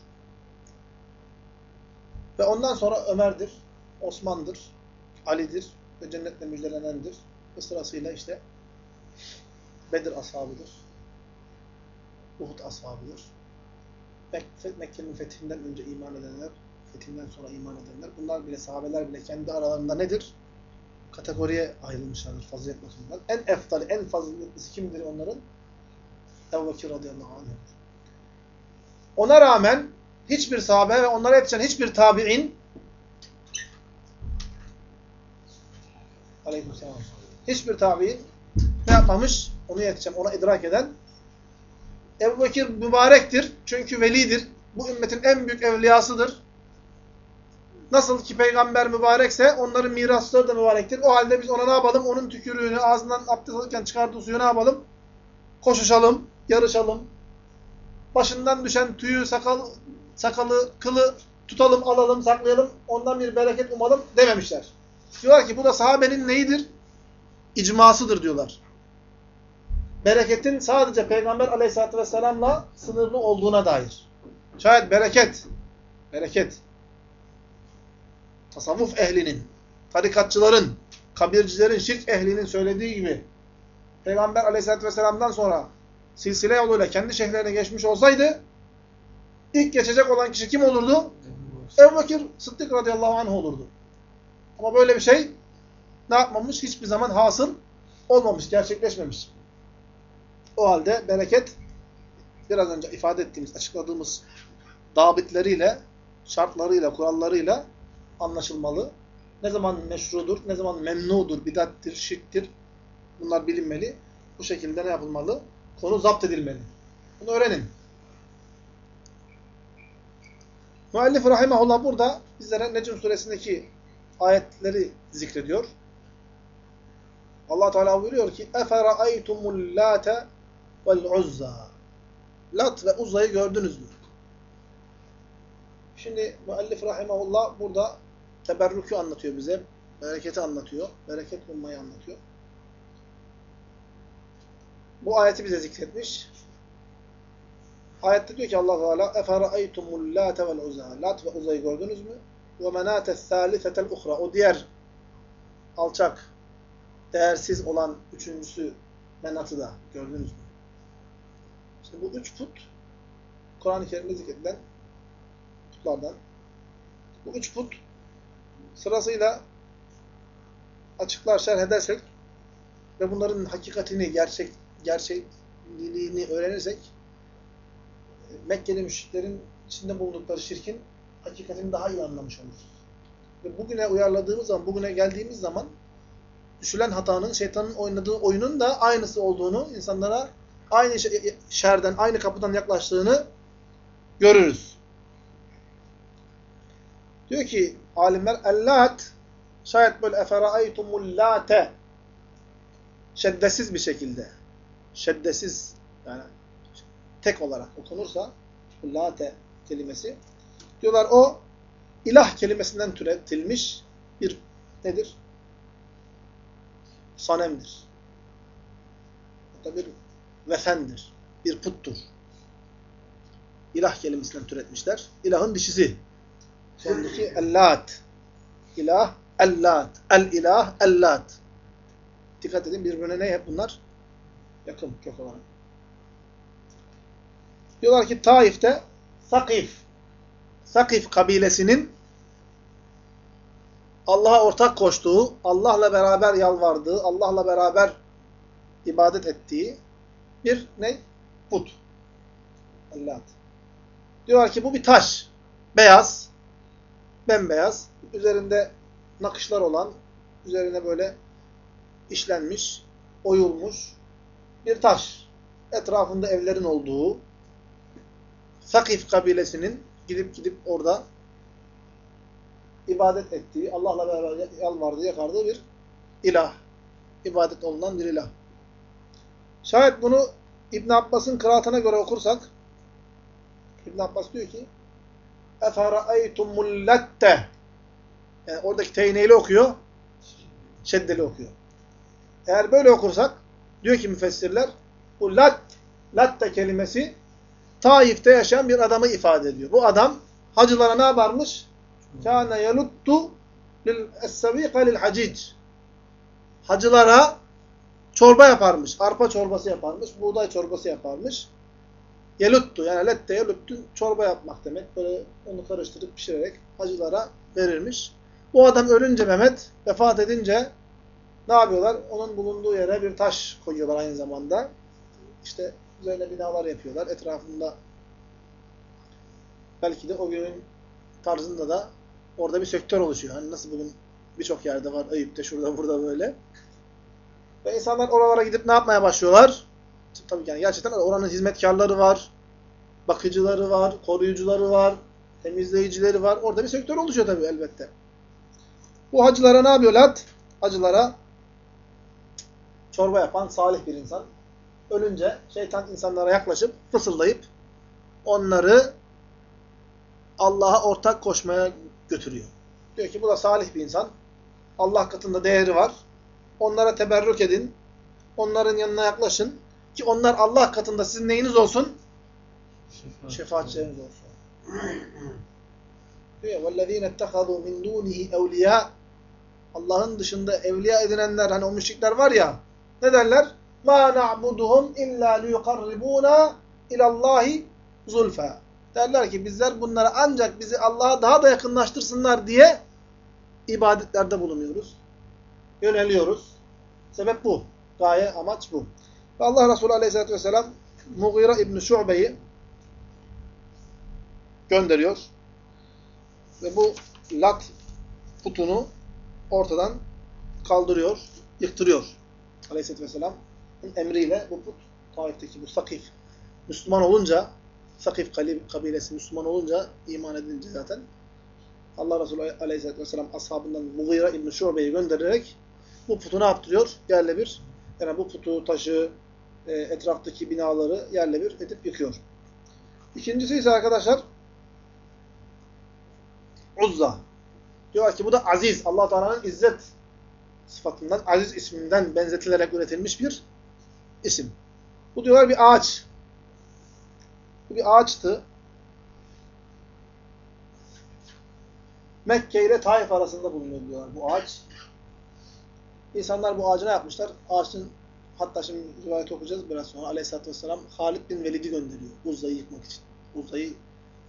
Ve ondan sonra Ömer'dir, Osman'dır, Ali'dir ve cennetle müjdelenendir. Ve sırasıyla işte Bedir ashabıdır, Uhud ashabıdır. Mek Mekke'nin fethinden önce iman edenler, fethinden sonra iman edenler, bunlar bile sahabeler bile kendi aralarında nedir? Kategoriye ayrılmışlardır fazilet bakımından. En eftali, en faziletlisi kimdir onların? Ebu Bekir radıyallahu anh. Ona rağmen hiçbir sahabe ve onlara yetişen hiçbir tabi'in aleykümselam hiçbir tabi'in ne yapmamış? Onu yetişen, ona idrak eden Ebu Bekir mübarektir. Çünkü velidir. Bu ümmetin en büyük evliyasıdır. Nasıl ki peygamber mübarekse onların mirasları da mübarektir. O halde biz ona ne yapalım? Onun tükürüğünü ağzından abdest alırken çıkardığı suyu ne yapalım? Koşuşalım, yarışalım. Başından düşen tüyü, sakal, sakalı, kılı tutalım, alalım, saklayalım. Ondan bir bereket umalım dememişler. Diyorlar ki bu da sahabenin neyidir? İcmasıdır diyorlar. Bereketin sadece Peygamber aleyhissalatü vesselamla sınırlı olduğuna dair. Şayet bereket, bereket, tasavvuf ehlinin, tarikatçıların, kabircilerin, şirk ehlinin söylediği gibi Peygamber aleyhissalatü vesselam'dan sonra silsile yoluyla kendi şehirlerine geçmiş olsaydı ilk geçecek olan kişi kim olurdu? Ebu Bekir Sıddık radıyallahu anh olurdu. Ama böyle bir şey ne yapmamış? Hiçbir zaman hasıl olmamış, gerçekleşmemiş. O halde bereket biraz önce ifade ettiğimiz, açıkladığımız dabitleriyle, şartlarıyla, kurallarıyla anlaşılmalı. Ne zaman meşrudur, ne zaman memnudur, bidattir, şirktir bunlar bilinmeli. Bu şekilde ne yapılmalı? Konu zapt edilmeli. Bunu öğrenin. Müellif rahimahullah burada bizlere Necm suresindeki ayetleri zikrediyor. Allah Teala buyuruyor ki: "Efera'aytumul late vel uzza." Lat ve Uzza'yı gördünüz mü? Şimdi müellif rahimahullah burada teberrükü anlatıyor bize. Bereketi anlatıyor. Bereket ummayı anlatıyor. Bu ayeti bize zikretmiş. Ayette diyor ki Allah Teala "Efera'aytumul late vel uzza." Lat ve Uzza'yı gördünüz mü? Ve menate thalithetel uhra. O diğer alçak, değersiz olan üçüncüsü menatı da gördünüz mü? Şimdi bu üç put Kur'an-ı Kerim'de zikredilen putlardan. Bu üç put sırasıyla açıklar, şerh edersek ve bunların hakikatini, gerçek gerçekliğini öğrenirsek Mekkeli müşriklerin içinde bulundukları şirkin hakikatini daha iyi anlamış oluruz. Ve bugüne uyarladığımız zaman, bugüne geldiğimiz zaman düşülen hatanın, şeytanın oynadığı oyunun da aynısı olduğunu, insanlara aynı şerden, aynı kapıdan yaklaştığını görürüz. Diyor ki alimler, ellat şayet böyle efera'aytumul late şeddesiz bir şekilde şeddesiz yani tek olarak okunursa late kelimesi diyorlar o ilah kelimesinden türetilmiş bir nedir? Sanemdir. Hatta bir vefendir. Bir puttur. İlah kelimesinden türetmişler. İlahın dişisi. Sondaki ellat. İlah, ellat. El-ilah, ellat. Dikkat edin birbirine ne hep bunlar? Yakın kök olarak. Diyorlar ki Taif'te Sakif. Sakif kabilesinin Allah'a ortak koştuğu, Allah'la beraber yalvardığı, Allah'la beraber ibadet ettiği bir ne? Put. Allah. Diyorlar ki bu bir taş. Beyaz. Bembeyaz. Üzerinde nakışlar olan, üzerine böyle işlenmiş, oyulmuş bir taş. Etrafında evlerin olduğu, Sakif kabilesinin gidip gidip orada ibadet ettiği, Allah'la beraber yalvardığı, yakardığı bir ilah. İbadet olunan bir ilah. Şayet bunu İbn Abbas'ın kıraatına göre okursak İbn Abbas diyor ki اَفَرَأَيْتُمُ اللَّتَّ Yani oradaki teyneyle okuyor, şeddeli okuyor. Eğer böyle okursak diyor ki müfessirler bu lat, latte kelimesi Taif'te yaşayan bir adamı ifade ediyor. Bu adam hacılara ne yaparmış? Kâne yeluttu lil-essevîka lil-hacic. Hacılara çorba yaparmış. Arpa çorbası yaparmış. Buğday çorbası yaparmış. Yeluttu yani lette yeluttu çorba yapmak demek. Böyle onu karıştırıp pişirerek hacılara verirmiş. Bu adam ölünce Mehmet vefat edince ne yapıyorlar? Onun bulunduğu yere bir taş koyuyorlar aynı zamanda. İşte üzerine binalar yapıyorlar. Etrafında belki de o günün tarzında da orada bir sektör oluşuyor. Hani nasıl bugün birçok yerde var. Eyüp'te, şurada, burada böyle. Ve insanlar oralara gidip ne yapmaya başlıyorlar? Tabii yani gerçekten oranın hizmetkarları var. Bakıcıları var, koruyucuları var, temizleyicileri var. Orada bir sektör oluşuyor tabii elbette. Bu hacılara ne yapıyorlar? Hacılara çorba yapan salih bir insan. Ölünce şeytan insanlara yaklaşıp fısıldayıp onları Allah'a ortak koşmaya götürüyor. Diyor ki bu da salih bir insan. Allah katında değeri var. Onlara teberrük edin. Onların yanına yaklaşın. Ki onlar Allah katında sizin neyiniz olsun? Şefaat. Şefaatçileriniz olsun. diyor وَالَّذ۪ينَ اتَّخَذُوا مِنْ دُونِهِ اَوْلِيَا Allah'ın dışında evliya edinenler, hani o müşrikler var ya, ne derler? مَا نَعْبُدُهُمْ اِلَّا لِيُقَرِّبُونَ اِلَى اللّٰهِ زُلْفَى Derler ki bizler bunlara ancak bizi Allah'a daha da yakınlaştırsınlar diye ibadetlerde bulunuyoruz. Yöneliyoruz. Sebep bu. Gaye, amaç bu. Ve Allah Resulü Aleyhisselatü Vesselam Mughira İbni Şu'be'yi gönderiyor. Ve bu lat putunu ortadan kaldırıyor, yıktırıyor. Aleyhisselatü Vesselam'ın emriyle bu put, Taif'teki bu Sakif, Müslüman olunca, Sakif kabilesi Müslüman olunca, iman edince zaten, Allah Resulü Aleyhisselatü Vesselam ashabından Mughira İbni Şu'be'yi göndererek bu putu ne yaptırıyor? Yerle bir, yani bu putu, taşı, e, etraftaki binaları yerle bir edip yıkıyor. İkincisi ise arkadaşlar Uzza. Diyor ki bu da aziz. allah Teala'nın izzet sıfatından, aziz isminden benzetilerek üretilmiş bir isim. Bu diyorlar bir ağaç. Bu bir ağaçtı. Mekke ile Taif arasında bulunuyor diyorlar bu ağaç. İnsanlar bu ağacı ne yapmışlar? Ağaçın hatta şimdi rivayet okuyacağız biraz sonra. Aleyhisselatü Vesselam Halid bin Velid'i gönderiyor. Uzza'yı yıkmak için. Uzza'yı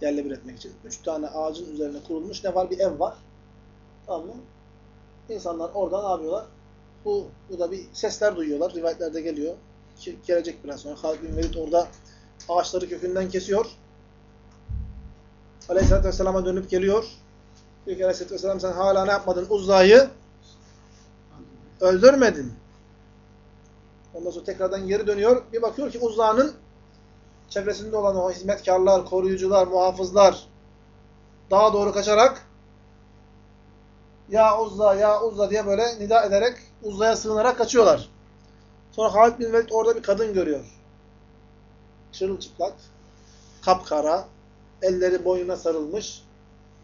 yerle bir etmek için. Üç tane ağacın üzerine kurulmuş ne var? Bir ev var. Tamam mı? İnsanlar orada ne yapıyorlar? Bu, bu da bir sesler duyuyorlar. Rivayetlerde geliyor. Ki, gelecek biraz sonra. Halid bin Velid orada ağaçları kökünden kesiyor. Aleyhisselatü Vesselam'a dönüp geliyor. Diyor ki Aleyhisselatü Vesselam sen hala ne yapmadın? Uzza'yı öldürmedin. Ondan sonra tekrardan geri dönüyor. Bir bakıyor ki Uzza'nın çevresinde olan o hizmetkarlar, koruyucular, muhafızlar daha doğru kaçarak ya Uzza, ya Uzza diye böyle nida ederek Uzza'ya sığınarak kaçıyorlar. Sonra Halid bin Velid orada bir kadın görüyor. Çırılçıplak, kapkara, elleri boynuna sarılmış,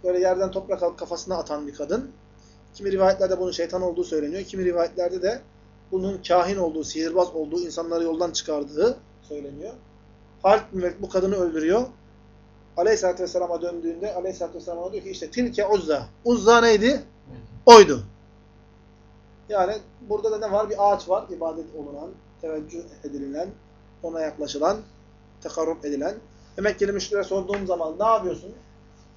böyle yerden toprak alıp kafasına atan bir kadın. Kimi rivayetlerde bunun şeytan olduğu söyleniyor. Kimi rivayetlerde de bunun kahin olduğu, sihirbaz olduğu, insanları yoldan çıkardığı söyleniyor. Halid bin Velid bu kadını öldürüyor. Aleyhisselatü Vesselam'a döndüğünde Aleyhisselatü Vesselam'a diyor ki işte tilke uzza. Uzza neydi? Oydu. Yani burada da ne var? Bir ağaç var. ibadet olunan, teveccüh edilen, ona yaklaşılan, tekarrub edilen. Mekkeli müşriklere sorduğum zaman ne yapıyorsun?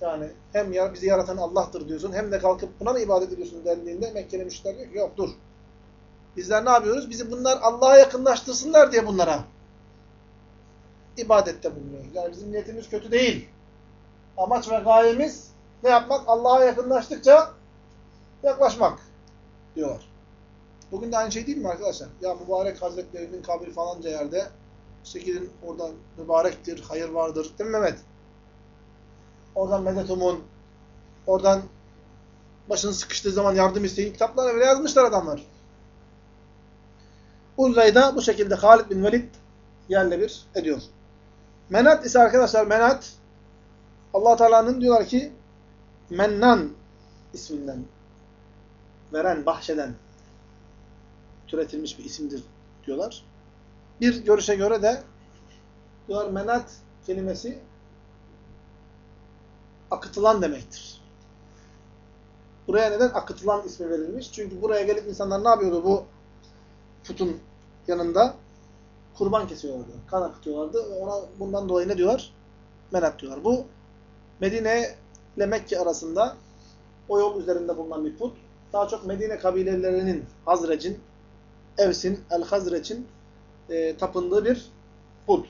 Yani hem ya, bizi yaratan Allah'tır diyorsun hem de kalkıp buna mı ibadet ediyorsun dendiğinde Mekkeli müşrikler diyor ki yok dur. Bizler ne yapıyoruz? Bizi bunlar Allah'a yakınlaştırsınlar diye bunlara ibadette bulunuyoruz. Yani bizim niyetimiz kötü değil. Amaç ve gayemiz ne yapmak? Allah'a yakınlaştıkça yaklaşmak diyorlar. Bugün de aynı şey değil mi arkadaşlar? Ya mübarek hazretlerinin kabri falanca yerde işte gidin oradan mübarektir, hayır vardır. Değil mi Mehmet? Oradan medet umun. Oradan başını sıkıştığı zaman yardım isteyin. Kitaplara bile yazmışlar adamlar. Uzay'ı da bu şekilde Halid bin Velid yerle bir ediyor. Menat ise arkadaşlar Menat allah Teala'nın diyorlar ki Mennan isminden veren, bahşeden türetilmiş bir isimdir diyorlar. Bir görüşe göre de diyorlar menat kelimesi akıtılan demektir. Buraya neden akıtılan ismi verilmiş? Çünkü buraya gelip insanlar ne yapıyordu bu putun yanında? Kurban kesiyorlardı. Kan akıtıyorlardı. Ona bundan dolayı ne diyorlar? Menat diyorlar. Bu Medine ile Mekke arasında o yol üzerinde bulunan bir put. Daha çok Medine kabilelerinin Hazrec'in, Evs'in, El-Hazreç'in e, tapındığı bir put.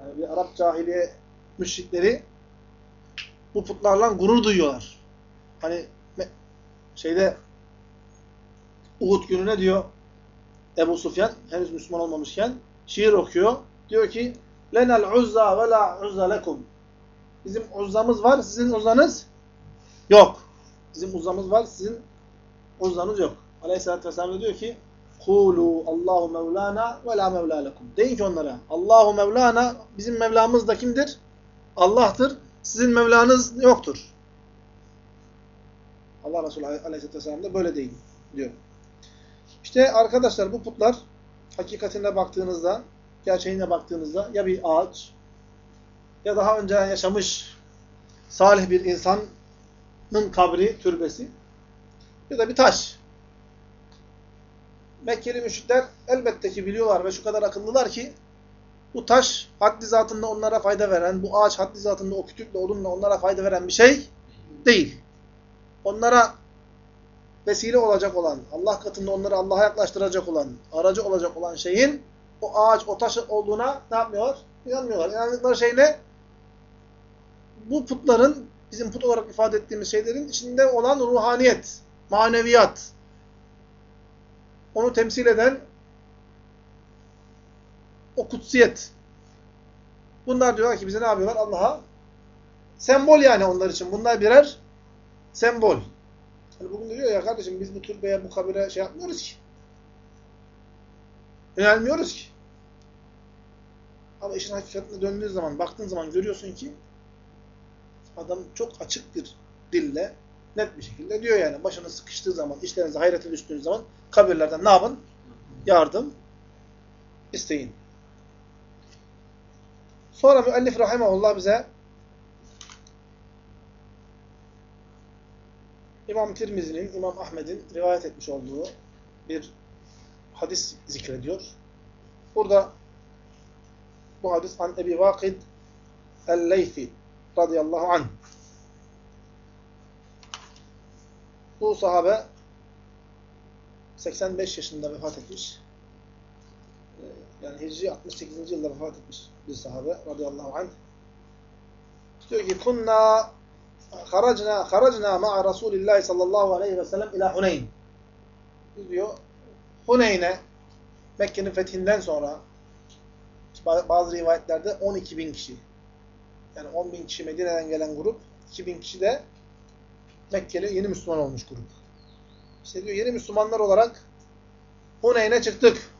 Yani bir Arap cahiliye müşrikleri bu putlarla gurur duyuyorlar. Hani şeyde Uhud günü ne diyor Ebu Sufyan henüz Müslüman olmamışken şiir okuyor. Diyor ki lenel uzza ve la uzza lekum. Bizim uzzamız var, sizin uzzanız yok. Bizim uzzamız var, sizin uzzanız yok. Aleyhisselatü Vesselam diyor ki Kulu Allahu Mevlana ve la Mevla lekum. Deyin ki onlara Allahu Mevlana bizim Mevlamız da kimdir? Allah'tır. Sizin Mevlanız yoktur. Allah Resulü Aleyhisselatü Vesselam da böyle deyin diyor. İşte arkadaşlar bu putlar hakikatine baktığınızda, gerçeğine baktığınızda ya bir ağaç ya daha önce yaşamış salih bir insanın kabri, türbesi ya da bir taş. Mekkeli müşrikler elbette ki biliyorlar ve şu kadar akıllılar ki bu taş haddi zatında onlara fayda veren, bu ağaç haddi zatında o kütükle, odunla onlara fayda veren bir şey değil. Onlara vesile olacak olan, Allah katında onları Allah'a yaklaştıracak olan, aracı olacak olan şeyin o ağaç, o taş olduğuna ne yapmıyorlar? İnanmıyorlar. İnandıkları şey ne? Bu putların, bizim put olarak ifade ettiğimiz şeylerin içinde olan ruhaniyet, maneviyat, onu temsil eden o kutsiyet. Bunlar diyorlar ki bize ne yapıyorlar? Allah'a sembol yani onlar için. Bunlar birer sembol. Hani bugün diyor ya kardeşim biz bu türbeye, bu kabire şey yapmıyoruz ki. Yönelmiyoruz ki. Ama işin hakikatine döndüğün zaman, baktığın zaman görüyorsun ki adam çok açık bir dille, net bir şekilde diyor yani. Başına sıkıştığı zaman, işlerinize hayrete düştüğünüz zaman kabirlerden ne yapın? Yardım isteyin. Sonra müellif rahimahullah bize İmam Tirmizi'nin, İmam Ahmed'in rivayet etmiş olduğu bir hadis zikrediyor. Burada bu hadis an Ebi Vakid el-Leyfi radıyallahu anh. Bu sahabe 85 yaşında vefat etmiş. Yani Hicri 68. yılda vefat etmiş bir sahabe radıyallahu anh. Diyor ki kunna haracna haracna ma'a Rasulillah sallallahu aleyhi ve sellem ila Huneyn. Diyor Huneyn'e Mekke'nin fethinden sonra bazı rivayetlerde 12 bin kişi. Yani 10 bin kişi Medine'den gelen grup, 2 bin kişi de Mekkeli yeni Müslüman olmuş grup. İşte diyor yeni Müslümanlar olarak Huneyn'e çıktık.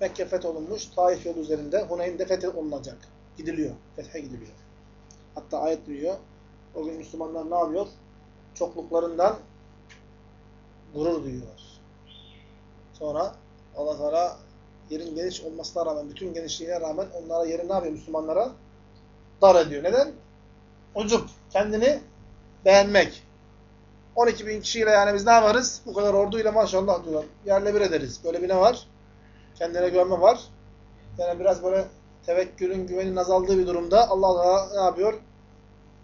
Mekke fetholunmuş, Taif yolu üzerinde Huneyn'de fetholunacak. Gidiliyor, fethe gidiliyor. Hatta ayet diyor, o gün Müslümanlar ne yapıyor? Çokluklarından gurur duyuyorlar. Sonra Allah Teala yerin geniş olmasına rağmen, bütün genişliğine rağmen onlara yeri ne yapıyor Müslümanlara? Dar ediyor. Neden? Ucup, kendini beğenmek. 12 bin kişiyle yani biz ne yaparız? Bu kadar orduyla maşallah diyorlar. Yerle bir ederiz. Böyle bir ne var? Kendine güvenme var. Yani biraz böyle tevekkülün, güvenin azaldığı bir durumda Allah Teala ne yapıyor?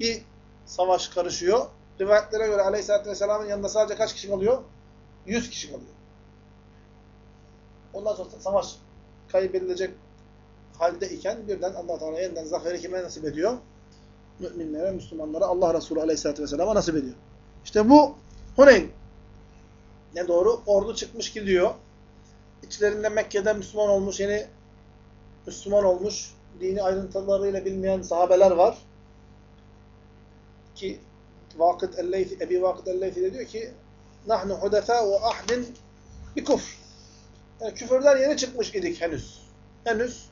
Bir savaş karışıyor. Rivayetlere göre Aleyhisselatü Vesselam'ın yanında sadece kaç kişi kalıyor? 100 kişi kalıyor. Ondan sonra savaş kaybedilecek halde iken birden Allah Teala yeniden zaferi kime nasip ediyor? Müminlere, Müslümanlara Allah Resulü Aleyhisselatü Vesselam'a nasip ediyor. İşte bu Huneyn. Ne doğru? Ordu çıkmış gidiyor. İçlerinde Mekke'de Müslüman olmuş, yeni Müslüman olmuş, dini ayrıntılarıyla bilmeyen sahabeler var. Ki Vakıt el-Leyfi, Ebi Vakıt el-Leyfi de diyor ki Nahnu hudefâ ve ahdin bi kufr. Yani küfürden yeni çıkmış idik henüz. Henüz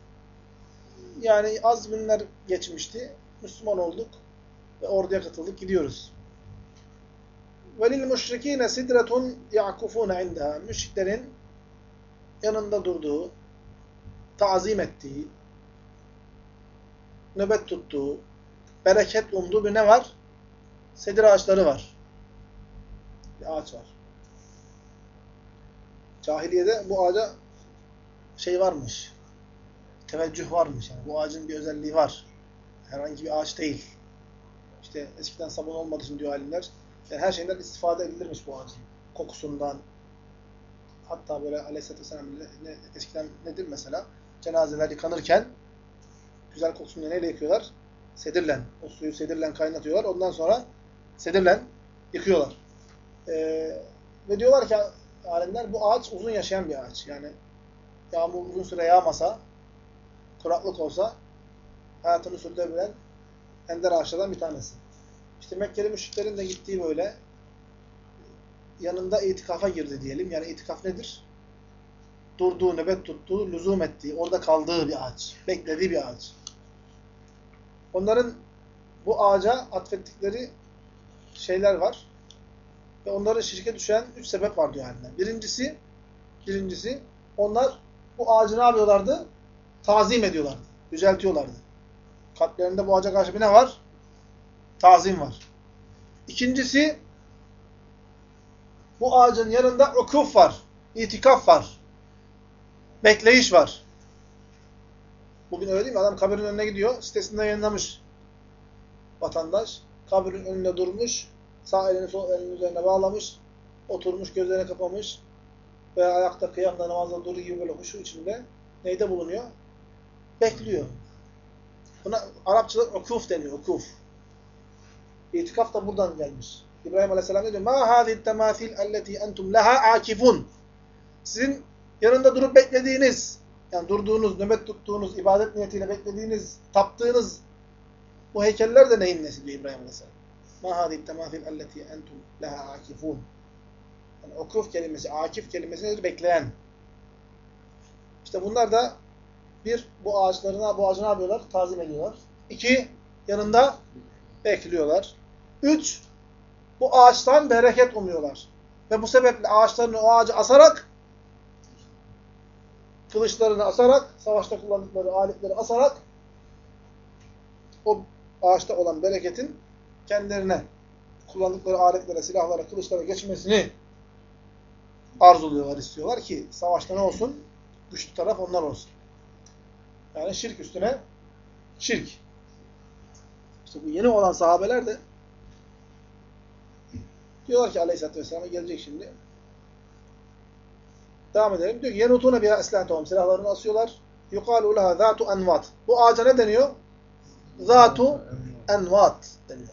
yani az günler geçmişti. Müslüman olduk ve orduya katıldık. Gidiyoruz. Velil müşrikîne sidretun ya'kufûne indeha. Müşriklerin yanında durduğu, tazim ettiği, nöbet tuttuğu, bereket umduğu bir ne var? Sedir ağaçları var. Bir ağaç var. Cahiliyede bu ağaca şey varmış. Teveccüh varmış. Yani bu ağacın bir özelliği var. Herhangi bir ağaç değil. İşte eskiden sabun olmadığı için diyor alimler. Yani her şeyden istifade edilirmiş bu ağacın. Kokusundan. Hatta böyle aleyhissalatü vesselam ne, eskiden nedir mesela? Cenazeler yıkanırken güzel kokusunu neyle yıkıyorlar? Sedirlen. O suyu sedirlen kaynatıyorlar. Ondan sonra sedirlen yıkıyorlar. Ee, ve diyorlar ki alimler bu ağaç uzun yaşayan bir ağaç. Yani yağmur uzun süre yağmasa, kuraklık olsa hayatını sürdürebilen ender ağaçlardan bir tanesi. İşte Mekkeli müşriklerin de gittiği böyle yanında itikafa girdi diyelim. Yani itikaf nedir? Durduğu, nöbet tuttuğu, lüzum ettiği, orada kaldığı bir ağaç. Beklediği bir ağaç. Onların bu ağaca atfettikleri şeyler var. Ve onları şirke düşen üç sebep var diyor haline. Birincisi, birincisi onlar bu ağacı ne yapıyorlardı? Tazim ediyorlardı. Yüceltiyorlardı. Kalplerinde bu ağaca karşı bir ne var? Tazim var. İkincisi bu ağacın yanında ukuf var. İtikaf var. Bekleyiş var. Bugün öyle değil mi? Adam kabrin önüne gidiyor. Sitesinde yayınlamış vatandaş. Kabrin önünde durmuş. Sağ elini sol elinin üzerine bağlamış. Oturmuş, gözlerini kapamış. Veya ayakta kıyamda namazda durduğu gibi böyle huşu içinde. Neyde bulunuyor? Bekliyor. Buna Arapçada ukuf deniyor. Ukuf. İtikaf da buradan gelmiş. İbrahim Aleyhisselam diyor: "Ma hâzî temâthil elletî entum leha âkifûn." Sizin yanında durup beklediğiniz, yani durduğunuz, nöbet tuttuğunuz, ibadet niyetiyle beklediğiniz, taptığınız bu heykeller de neyin nesi diyor İbrahim Aleyhisselam. "Ma hâzî temâthil elletî entum leha âkifûn." Yani ukuf kelimesi, akif kelimesi nedir? Bekleyen. İşte bunlar da bir, bu ağaçlarına, bu ağacı ne yapıyorlar? Tazim ediyorlar. İki, yanında bekliyorlar. Üç, bu ağaçtan bereket umuyorlar. Ve bu sebeple ağaçlarını o ağacı asarak, kılıçlarını asarak, savaşta kullandıkları aletleri asarak, o ağaçta olan bereketin kendilerine kullandıkları aletlere, silahlara, kılıçlara geçmesini arzuluyorlar, istiyorlar ki savaşta ne olsun? Güçlü taraf onlar olsun. Yani şirk üstüne şirk. İşte bu yeni olan sahabeler de Diyorlar ki Aleyhisselatü Vesselam'a gelecek şimdi. Devam edelim. Diyor ki yenutuna biha eslâtehum. Silahlarını asıyorlar. Yukalu leha zâtu envat. Bu ağaca ne deniyor? Zâtu envat deniyor.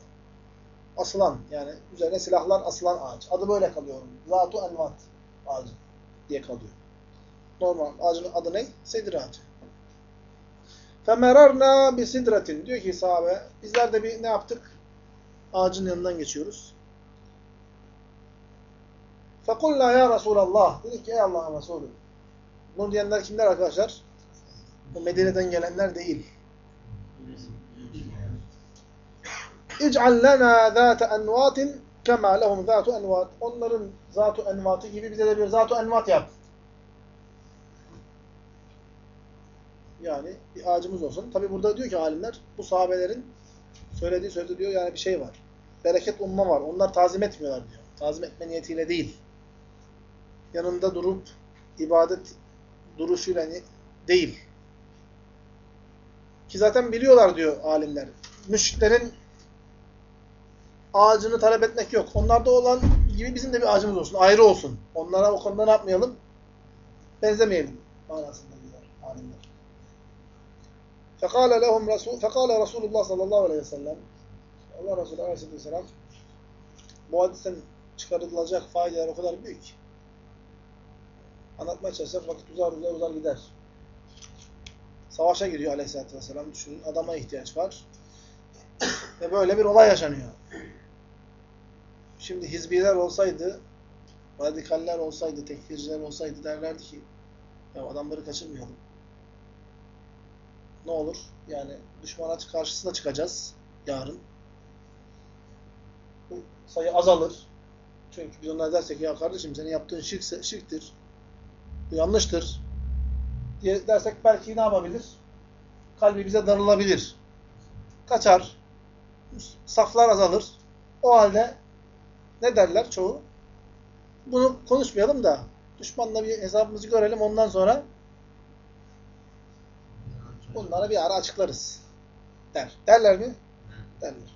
Asılan yani üzerine silahlar asılan ağaç. Adı böyle kalıyor. Zâtu envat ağacı diye kalıyor. Normal ağacın adı ne? Sedir ağacı. Femerarna bi sidretin. Diyor ki sahabe bizler de bir ne yaptık? Ağacın yanından geçiyoruz. فَقُلْنَا ya Resulallah. Dedik ki ey Allah'ın Resulü. Bunu diyenler kimler arkadaşlar? Bu Medine'den gelenler değil. اِجْعَلْ لَنَا ذَاتَ اَنْوَاتٍ كَمَا لَهُمْ ذَاتُ اَنْوَاتٍ Onların zatu envatı gibi bize de bir zatu envat yap. Yani bir ağacımız olsun. Tabi burada diyor ki alimler, bu sahabelerin söylediği sözde diyor yani bir şey var. Bereket umma var. Onlar tazim etmiyorlar diyor. Tazim etme niyetiyle değil. Yanında durup ibadet duruşuyla değil. Ki zaten biliyorlar diyor alimler. Müşriklerin ağacını talep etmek yok. Onlarda olan gibi bizim de bir ağacımız olsun. Ayrı olsun. Onlara o konuda ne yapmayalım? Benzemeyelim. Manasında diyor alimler. Fekale lehum Resul, fekale Resulullah sallallahu aleyhi ve sellem Allah Resulü aleyhisselam bu hadisten çıkarılacak faydalar o kadar büyük ki. Anlatmaya çalışsak vakit uzar uzar uzar gider. Savaşa gidiyor aleyhissalatü vesselam. Düşünün adama ihtiyaç var. Ve böyle bir olay yaşanıyor. Şimdi hizbiler olsaydı, radikaller olsaydı, tekfirciler olsaydı derlerdi ki ya adamları kaçırmayalım. Ne olur? Yani düşmana karşısına çıkacağız yarın. Bu sayı azalır. Çünkü biz onlara dersek ya kardeşim senin yaptığın şirkse, şirktir. Yanlıştır. Diye dersek belki ne yapabilir? Kalbi bize darılabilir. Kaçar. Saflar azalır. O halde ne derler çoğu? Bunu konuşmayalım da düşmanla bir hesabımızı görelim ondan sonra bunlara bir ara açıklarız. Der. Derler mi? Derler.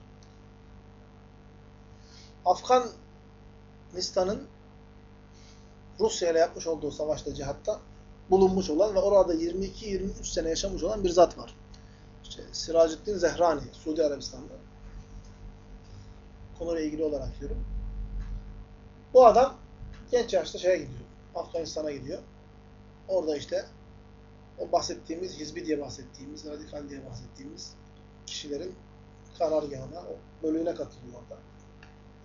Afganistan'ın Rusya ile yapmış olduğu savaşta cihatta bulunmuş olan ve orada 22-23 sene yaşamış olan bir zat var. İşte Siracettin Zehrani, Suudi Arabistan'da. Konuyla ilgili olarak diyorum. Bu adam genç yaşta şeye gidiyor. Afganistan'a gidiyor. Orada işte o bahsettiğimiz, hizbi diye bahsettiğimiz, radikal diye bahsettiğimiz kişilerin karargahına, o bölüğüne katılıyor orada.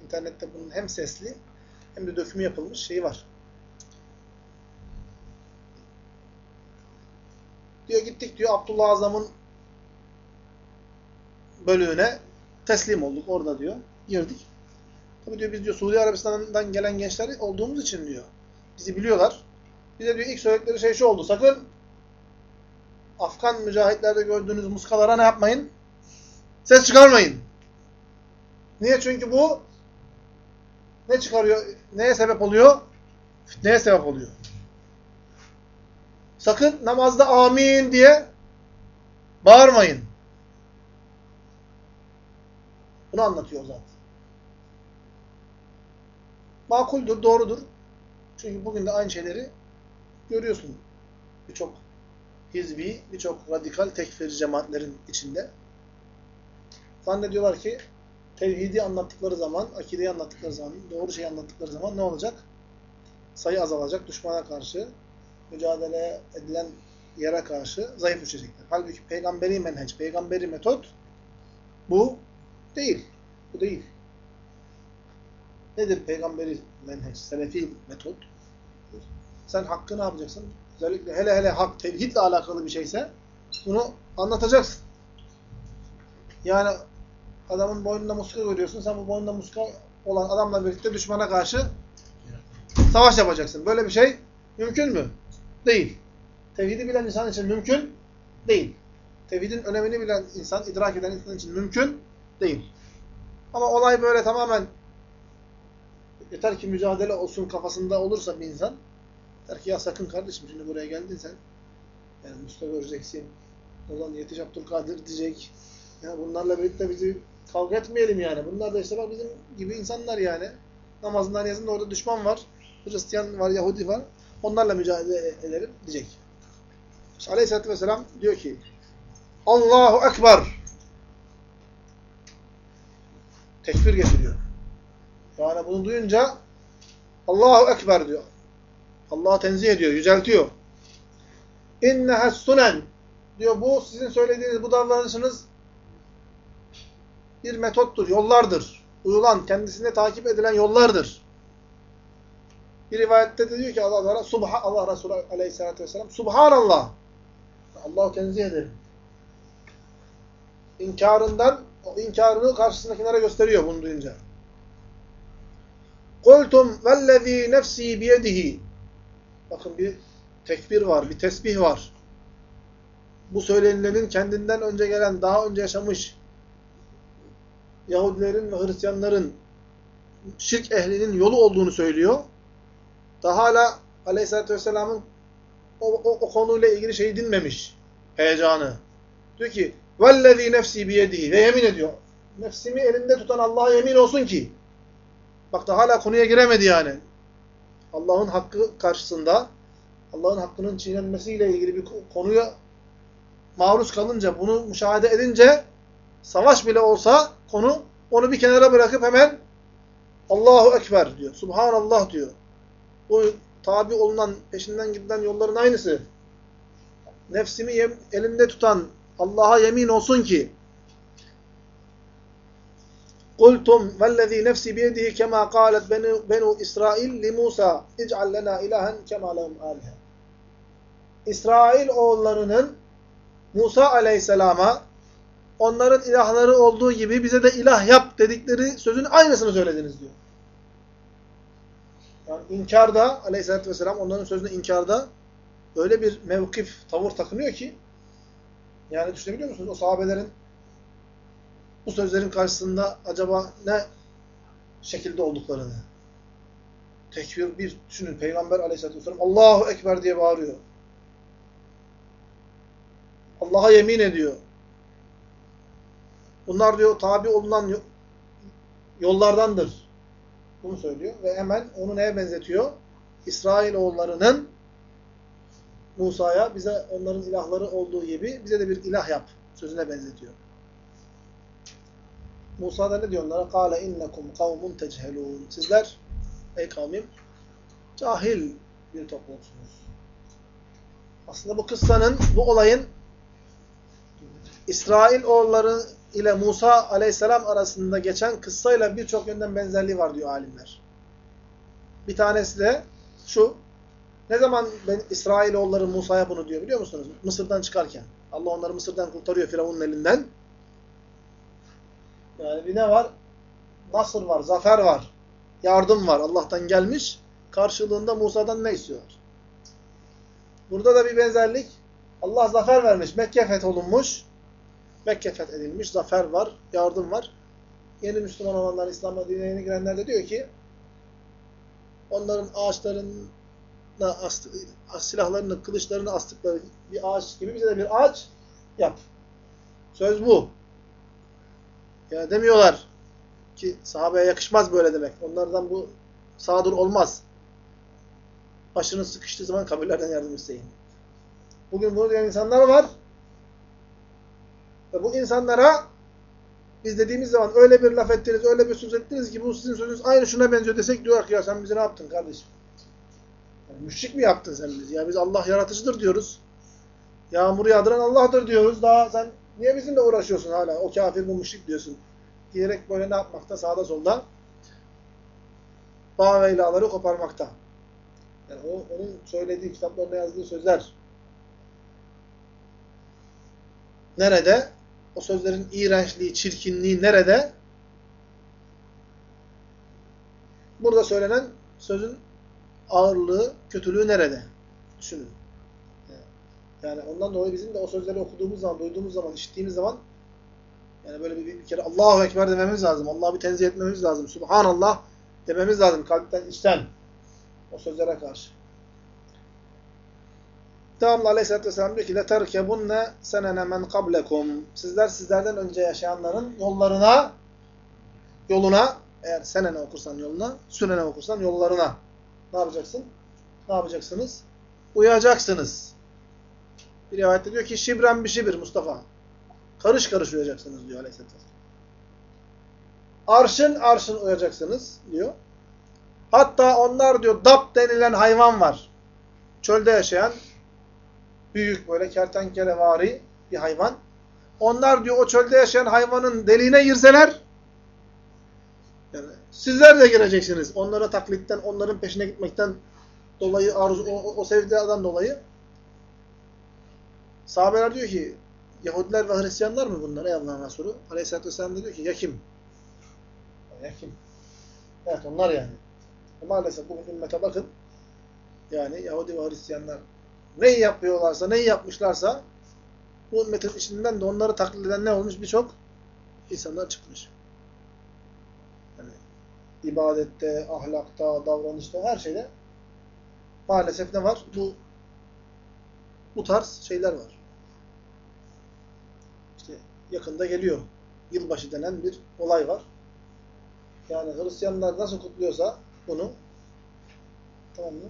İnternette bunun hem sesli hem de dökümü yapılmış şeyi var. Diyor gittik diyor Abdullah Azam'ın bölüğüne teslim olduk orada diyor. Girdik. Tabi diyor biz diyor Suudi Arabistan'dan gelen gençler olduğumuz için diyor. Bizi biliyorlar. Bize diyor ilk söyledikleri şey şu oldu. Sakın Afgan mücahitlerde gördüğünüz muskalara ne yapmayın? Ses çıkarmayın. Niye? Çünkü bu ne çıkarıyor? Neye sebep oluyor? Fitneye sebep oluyor. Sakın namazda amin diye bağırmayın. Bunu anlatıyor zaten. Makuldür, doğrudur. Çünkü bugün de aynı şeyleri görüyorsun. Birçok hizbi, birçok radikal tekfirci cemaatlerin içinde. Zannediyorlar ki tevhidi anlattıkları zaman, akideyi anlattıkları zaman, doğru şeyi anlattıkları zaman ne olacak? Sayı azalacak, düşmana karşı, mücadele edilen yere karşı zayıf düşecekler. Halbuki peygamberi menheç, peygamberi metot bu değil. Bu değil. Nedir peygamberi menheç, selefi metot? Sen hakkı ne yapacaksın? Özellikle hele hele hak, tevhidle alakalı bir şeyse bunu anlatacaksın. Yani adamın boynunda muska görüyorsun. Sen bu boynunda muska olan adamla birlikte düşmana karşı savaş yapacaksın. Böyle bir şey mümkün mü? Değil. Tevhidi bilen insan için mümkün değil. Tevhidin önemini bilen insan, idrak eden insan için mümkün değil. Ama olay böyle tamamen yeter ki mücadele olsun kafasında olursa bir insan der ki ya sakın kardeşim şimdi buraya geldin sen yani Mustafa göreceksin. Oradan Yetiş Abdülkadir diyecek. Ya bunlarla birlikte bizi kavga etmeyelim yani. Bunlar da işte bak bizim gibi insanlar yani. Namazından yazında orada düşman var. Hristiyan var, Yahudi var. Onlarla mücadele edelim diyecek. İşte Aleyhisselatü Vesselam diyor ki Allahu Ekber tekbir getiriyor. Yani bunu duyunca Allahu Ekber diyor. Allah'ı tenzih ediyor, yüceltiyor. İnnehes sunen diyor bu sizin söylediğiniz bu davranışınız bir metottur, yollardır. Uyulan, kendisine takip edilen yollardır. Bir rivayette de diyor ki Allah Teala Subha Allah Resulü Aleyhisselatü Vesselam Subhanallah. Allah'ı tenzih ederim. İnkarından inkarını karşısındakilere gösteriyor bunu duyunca. Kultum vellezî nefsî biyedihi. Bakın bir tekbir var, bir tesbih var. Bu söylenilenin kendinden önce gelen, daha önce yaşamış Yahudilerin ve Hristiyanların şirk ehlinin yolu olduğunu söylüyor. Daha hala Aleyhisselatü Vesselam'ın o, o, o konuyla ilgili şeyi dinmemiş. Heyecanı. Diyor ki وَالَّذ۪ي نَفْس۪ي بِيَدِهِ Ve yemin ediyor. nefsimi elinde tutan Allah'a yemin olsun ki bak da hala konuya giremedi yani. Allah'ın hakkı karşısında Allah'ın hakkının çiğnenmesiyle ilgili bir konuya maruz kalınca, bunu müşahede edince savaş bile olsa konu onu bir kenara bırakıp hemen Allahu Ekber diyor. Subhanallah diyor. Bu tabi olunan, peşinden gidilen yolların aynısı. Nefsimi elinde tutan Allah'a yemin olsun ki قُلْتُمْ وَالَّذ۪ي نَفْسِ بِيَدِهِ كَمَا قَالَتْ بَنُوا İsrail لِمُوسَى اِجْعَلْ لَنَا اِلَٰهًا كَمَا لَهُمْ آلِهًا İsrail oğullarının Musa aleyhisselama onların ilahları olduğu gibi bize de ilah yap dedikleri sözün aynısını söylediniz diyor. Yani inkarda aleyhissalatü vesselam onların sözünü inkarda öyle bir mevkif, tavır takınıyor ki yani düşünebiliyor musunuz? O sahabelerin bu sözlerin karşısında acaba ne şekilde olduklarını. Tekbir bir düşünün. Peygamber aleyhissalatü vesselam Allahu Ekber diye bağırıyor. Allah'a yemin ediyor. Bunlar diyor tabi olunan yollardandır. Bunu söylüyor ve hemen onu neye benzetiyor? İsrail oğullarının Musa'ya bize onların ilahları olduğu gibi bize de bir ilah yap sözüne benzetiyor. Musa da ne diyor onlara? Kâle innekum kavmun techehelûn. Sizler ey kavmim cahil bir toplumsunuz. Aslında bu kıssanın, bu olayın İsrail oğulları ile Musa aleyhisselam arasında geçen kıssayla birçok yönden benzerliği var diyor alimler. Bir tanesi de şu, ne zaman ben İsrail oğulları Musa'ya bunu diyor biliyor musunuz? Mısır'dan çıkarken. Allah onları Mısır'dan kurtarıyor Firavun'un elinden. Yani bir ne var? Nasır var, zafer var, yardım var. Allah'tan gelmiş. Karşılığında Musa'dan ne istiyorlar? Burada da bir benzerlik. Allah zafer vermiş. Mekke fetholunmuş. Mekke fethedilmiş. Zafer var, yardım var. Yeni Müslüman olanlar, İslam'a dinine girenler de diyor ki onların ağaçlarına astık, silahlarını, kılıçlarını astıkları bir ağaç gibi bize de bir ağaç yap. Söz bu. Ya demiyorlar ki sahabeye yakışmaz böyle demek. Onlardan bu sağdur olmaz. Başınız sıkıştığı zaman kabirlerden yardım isteyin. Bugün bunu diyen insanlar var. Ve bu insanlara biz dediğimiz zaman öyle bir laf ettiniz, öyle bir söz ettiniz ki bu sizin sözünüz aynı şuna benziyor desek diyor ki ya sen bize ne yaptın kardeşim? Yani müşrik mi yaptın sen bizi? Ya biz Allah yaratıcıdır diyoruz. Yağmuru yağdıran Allah'tır diyoruz. Daha sen niye bizimle uğraşıyorsun hala? O kafir bu müşrik diyorsun. Diyerek böyle ne yapmakta? Sağda solda bağ ve ilaları koparmakta. Yani o, onun söylediği, kitaplarında yazdığı sözler nerede? O sözlerin iğrençliği, çirkinliği nerede? Burada söylenen sözün ağırlığı, kötülüğü nerede? Düşünün. Yani ondan dolayı bizim de o sözleri okuduğumuz zaman, duyduğumuz zaman, işittiğimiz zaman yani böyle bir, bir kere Allahu Ekber dememiz lazım. Allah'ı bir tenzih etmemiz lazım. Subhanallah dememiz lazım kalpten, içten. O sözlere karşı. Devamlı Aleyhisselatü Vesselam diyor ki لَتَرْكَبُنَّ سَنَنَ مَنْ قَبْلَكُمْ Sizler sizlerden önce yaşayanların yollarına yoluna eğer senene okursan yoluna, sünene okursan yollarına ne yapacaksın? Ne yapacaksınız? Uyacaksınız. Bir rivayette diyor ki şibren bir şibir Mustafa. Karış karış uyacaksınız diyor Aleyhisselatü Vesselam. Arşın arşın uyacaksınız diyor. Hatta onlar diyor dap denilen hayvan var. Çölde yaşayan büyük böyle kertenkelevari bir hayvan. Onlar diyor o çölde yaşayan hayvanın deliğine girseler yani sizler de gireceksiniz. Onlara taklitten, onların peşine gitmekten dolayı, arzu, o, o sevdiğinden dolayı. Sahabeler diyor ki Yahudiler ve Hristiyanlar mı bunlar ey Allah'ın Resulü? Aleyhisselatü Vesselam diyor ki ya kim? Ya kim? Evet onlar yani. Maalesef bugün ümmete bakın. Yani Yahudi ve Hristiyanlar neyi yapıyorlarsa, neyi yapmışlarsa bu ümmetin içinden de onları taklit eden ne olmuş? Birçok insanlar çıkmış. Yani ibadette, ahlakta, davranışta, her şeyde maalesef ne var? Bu bu tarz şeyler var. İşte yakında geliyor. yılbaşı denen bir olay var. Yani Hristiyanlar nasıl kutluyorsa bunu tamam mı?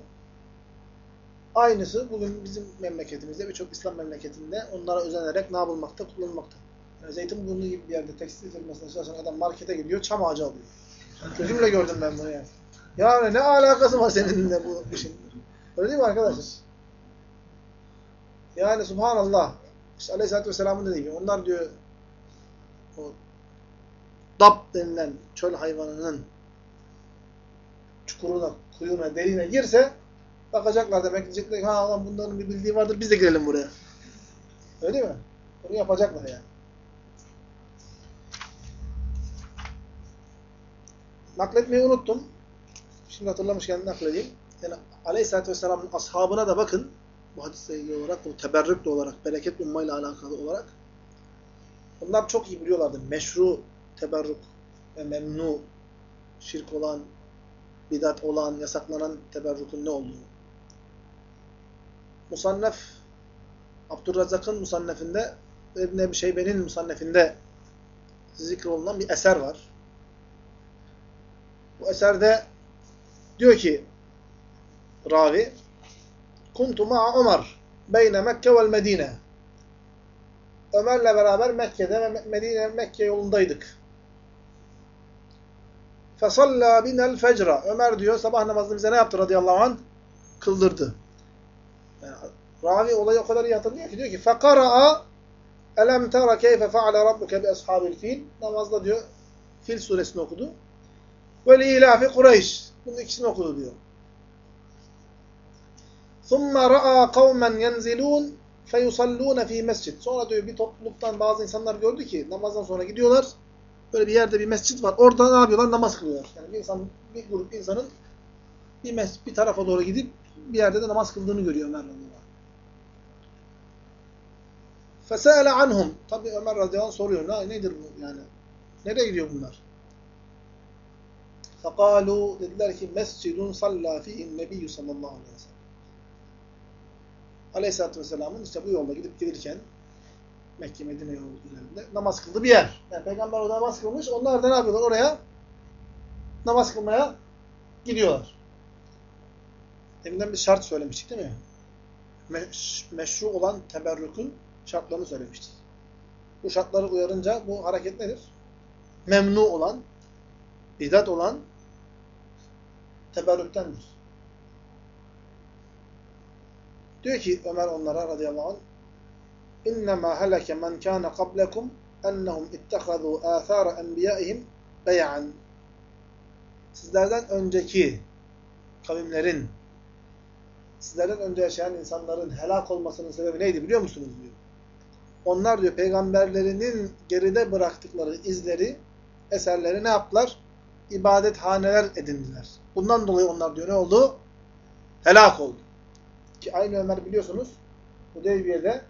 Aynısı bugün bizim memleketimizde, birçok İslam memleketinde onlara özenerek ne yapılmakta? Kullanılmakta. Yani Zeytinburnu gibi bir yerde tekstil firmasında çalışan adam markete gidiyor, çam ağacı alıyor. Gözümle gördüm ben bunu yani. Yani ne alakası var seninle bu işin? Öyle değil mi arkadaşlar? Yani subhanallah. İşte Aleyhisselatü Vesselam'ın dediği gibi onlar diyor o dap denilen çöl hayvanının çukuruna, kuyuna, deliğine girse bakacaklar demek diyecekler ha Allah bunların bir bildiği vardır biz de girelim buraya. Öyle mi? Bunu yapacaklar yani. Nakletmeyi unuttum. Şimdi hatırlamışken nakledeyim. Yani Aleyhisselatü Vesselam'ın ashabına da bakın. Bu hadisle ilgili olarak, bu teberrükle olarak, bereket ummayla alakalı olarak. Onlar çok iyi biliyorlardı. Meşru teberrük ve memnu, şirk olan, bidat olan, yasaklanan teberrükün ne olduğunu. Musannef, Abdurrazak'ın musannefinde İbn Ebi Şeybe'nin musannefinde zikrolunan bir eser var. Bu eserde diyor ki ravi Kuntu ma'a Ömer beyne Mekke vel Medine Ömer'le beraber Mekke'de ve Medine Mekke yolundaydık. Fesalla binel fecra. Ömer diyor sabah namazını bize ne yaptı radıyallahu anh? Kıldırdı. Yani, ravi olayı o kadar iyi hatırlıyor ki diyor ki fekara'a elem tera keyfe feale rabbuke bi ashabil fil. Namazda diyor Fil suresini okudu. Ve li ilafi Kureyş. Bunun ikisini okudu diyor. ثُمَّ رَأَى قَوْمًا يَنْزِلُونَ فَيُصَلُّونَ ف۪ي mescid. Sonra diyor bir topluluktan bazı insanlar gördü ki namazdan sonra gidiyorlar. Böyle bir yerde bir mescit var. Orada ne yapıyorlar? Namaz kılıyorlar. Yani bir insan, bir grup insanın bir, mes bir tarafa doğru gidip bir yerde de namaz kıldığını görüyor Ömer radıyallahu Fesele anhum. Tabi Ömer radıyallahu soruyor. Ne, nedir bu yani? Nereye gidiyor bunlar? Fekalu dediler ki mescidun salla fihim nebiyyü sallallahu aleyhi ve sellem. Aleyhisselatü Vesselam'ın işte bu yolda gidip gelirken Mekke Medine yolu üzerinde namaz kıldı bir yer. Yani peygamber orada namaz kılmış. Onlar da ne yapıyorlar? Oraya namaz kılmaya gidiyorlar. Deminden bir şart söylemiştik değil mi? Meş meşru olan teberrükün şartlarını söylemiştik. Bu şartları uyarınca bu hareket nedir? Memnu olan, bidat olan teberrüktendir. Diyor ki Ömer onlara radıyallahu anh İnnemâ heleke men kâne qablekum ennehum ittehazû âthâra enbiyaihim bey'an. Sizlerden önceki kavimlerin, sizlerden önce yaşayan insanların helak olmasının sebebi neydi biliyor musunuz diyor. Onlar diyor peygamberlerinin geride bıraktıkları izleri, eserleri ne yaptılar? İbadethaneler edindiler. Bundan dolayı onlar diyor ne oldu? Helak oldu. Ki aynı Ömer biliyorsunuz Hudeybiye'de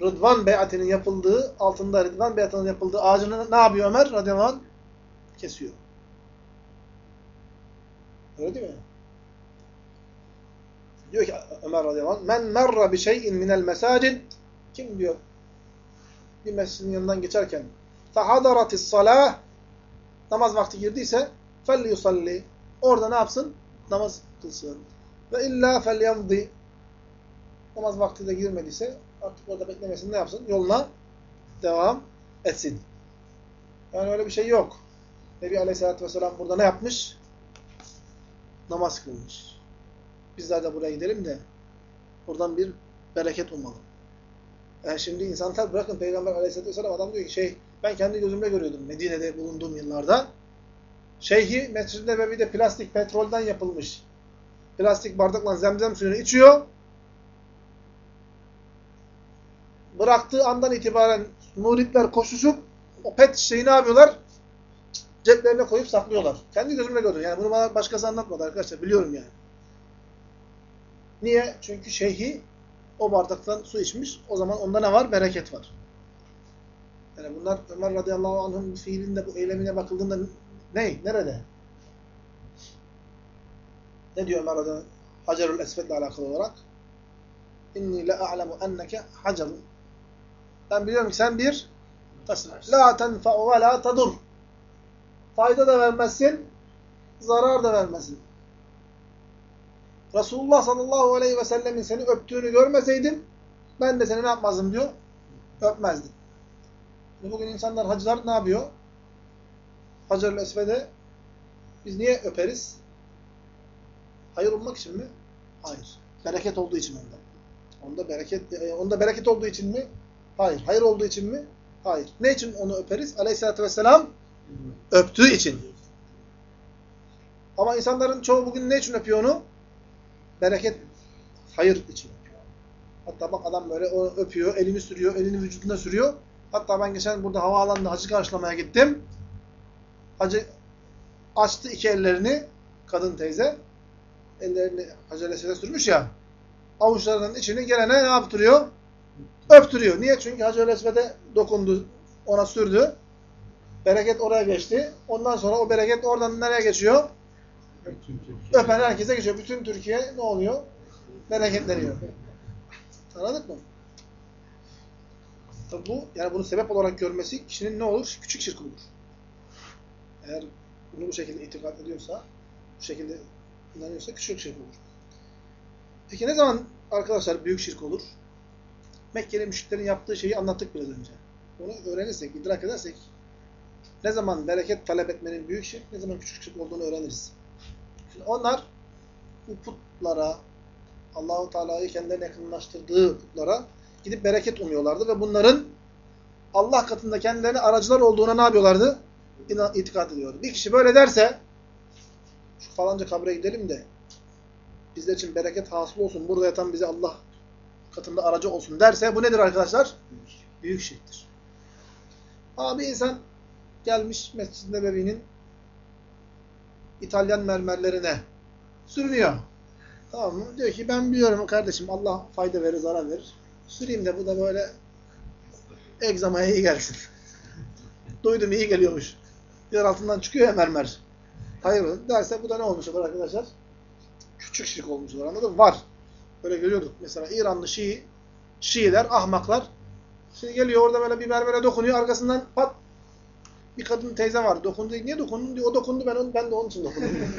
Rıdvan beyatının yapıldığı, altında Rıdvan beyatının yapıldığı ağacını ne yapıyor Ömer radıyallahu anh? Kesiyor. Öyle değil mi? Diyor ki Ömer radıyallahu anh, men merra bi şeyin minel mesacid kim diyor bir mescidin yanından geçerken fehadaratis salah namaz vakti girdiyse fel yusalli orada ne yapsın? Namaz kılsın. Ve illa fel yamdi namaz vakti de girmediyse artık orada beklemesin ne yapsın? Yoluna devam etsin. Yani öyle bir şey yok. Nebi Aleyhisselatü Vesselam burada ne yapmış? Namaz kılmış. Bizler de buraya gidelim de buradan bir bereket ummalı. Yani şimdi insan tabi bırakın Peygamber Aleyhisselatü Vesselam adam diyor ki şey ben kendi gözümle görüyordum Medine'de bulunduğum yıllarda. Şeyhi Mescid-i Nebevi'de plastik petrolden yapılmış plastik bardakla zemzem suyunu içiyor. Bıraktığı andan itibaren muritler koşuşup o pet şeyi ne yapıyorlar? Ceplerine koyup saklıyorlar. Kendi gözümle gördüm. Yani bunu bana başkası anlatmadı arkadaşlar. Biliyorum yani. Niye? Çünkü şeyhi o bardaktan su içmiş. O zaman onda ne var? Bereket var. Yani bunlar Ömer radıyallahu anh'ın fiilinde, bu eylemine bakıldığında ne? Nerede? Ne diyor Ömer radıyallahu anh? Hacerül Esved'le alakalı olarak? İnni le a'lemu enneke hacerun. Ben biliyorum ki sen bir La tenfa'u ve la tadur. Fayda da vermezsin, zarar da vermezsin. Resulullah sallallahu aleyhi ve sellemin seni öptüğünü görmeseydim, ben de seni ne yapmazdım diyor? Öpmezdim. Bugün insanlar, hacılar ne yapıyor? Hacer-ül Esved'e biz niye öperiz? Hayır olmak için mi? Hayır. Bereket olduğu için onda. Onda bereket e, onda bereket olduğu için mi? Hayır. Hayır olduğu için mi? Hayır. Ne için onu öperiz? Aleyhisselatü vesselam öptüğü için. Ama insanların çoğu bugün ne için öpüyor onu? Bereket, hayır için öpüyor. Hatta bak adam böyle öpüyor, elini sürüyor, elini vücuduna sürüyor. Hatta ben geçen burada havaalanında hacı karşılamaya gittim. Hacı açtı iki ellerini, kadın teyze. Ellerini Hacı sürmüş ya. Avuçlarının içini gelene ne yaptırıyor? Öptürüyor. Niye? Çünkü Hacı Aleyhisselatü'e dokundu, ona sürdü. Bereket oraya geçti. Ondan sonra o bereket oradan nereye geçiyor? Öpen herkese geçiyor. Bütün Türkiye ne oluyor? Bereketleniyor. Anladık mı? Tabi bu, yani bunu sebep olarak görmesi kişinin ne olur? Küçük şirk olur. Eğer bunu bu şekilde itikad ediyorsa, bu şekilde inanıyorsa küçük şirk olur. Peki ne zaman arkadaşlar büyük şirk olur? Mekkeli müşriklerin yaptığı şeyi anlattık biraz önce. Onu öğrenirsek, idrak edersek ne zaman bereket talep etmenin büyük şirk, ne zaman küçük şirk olduğunu öğreniriz. Şimdi onlar bu putlara, Allahu Teala'yı kendilerine yakınlaştırdığı putlara gidip bereket umuyorlardı ve bunların Allah katında kendilerine aracılar olduğuna ne yapıyorlardı? İna, itikad ediyordu. Bir kişi böyle derse şu falanca kabre gidelim de bizler için bereket hasıl olsun, burada yatan bize Allah katında aracı olsun derse bu nedir arkadaşlar? Büyük şirktir. Ama bir insan gelmiş Mescid-i Nebevi'nin İtalyan mermerlerine sürünüyor. Tamam mı? Diyor ki ben biliyorum kardeşim Allah fayda verir, zarar verir. Süreyim de bu da böyle egzamaya iyi gelsin. Duydum iyi geliyormuş. Yer altından çıkıyor ya mermer. Hayır derse bu da ne olmuş olur arkadaşlar? Küçük şirk olmuş olur anladın mı? Var. Böyle görüyorduk. Mesela İranlı Şii, Şiiler, ahmaklar. Şimdi geliyor orada böyle bir mermere dokunuyor. Arkasından pat bir kadın teyze var. Dokundu. Niye dokundun? Diyor. O dokundu. Ben, onu, ben de onun için dokundum.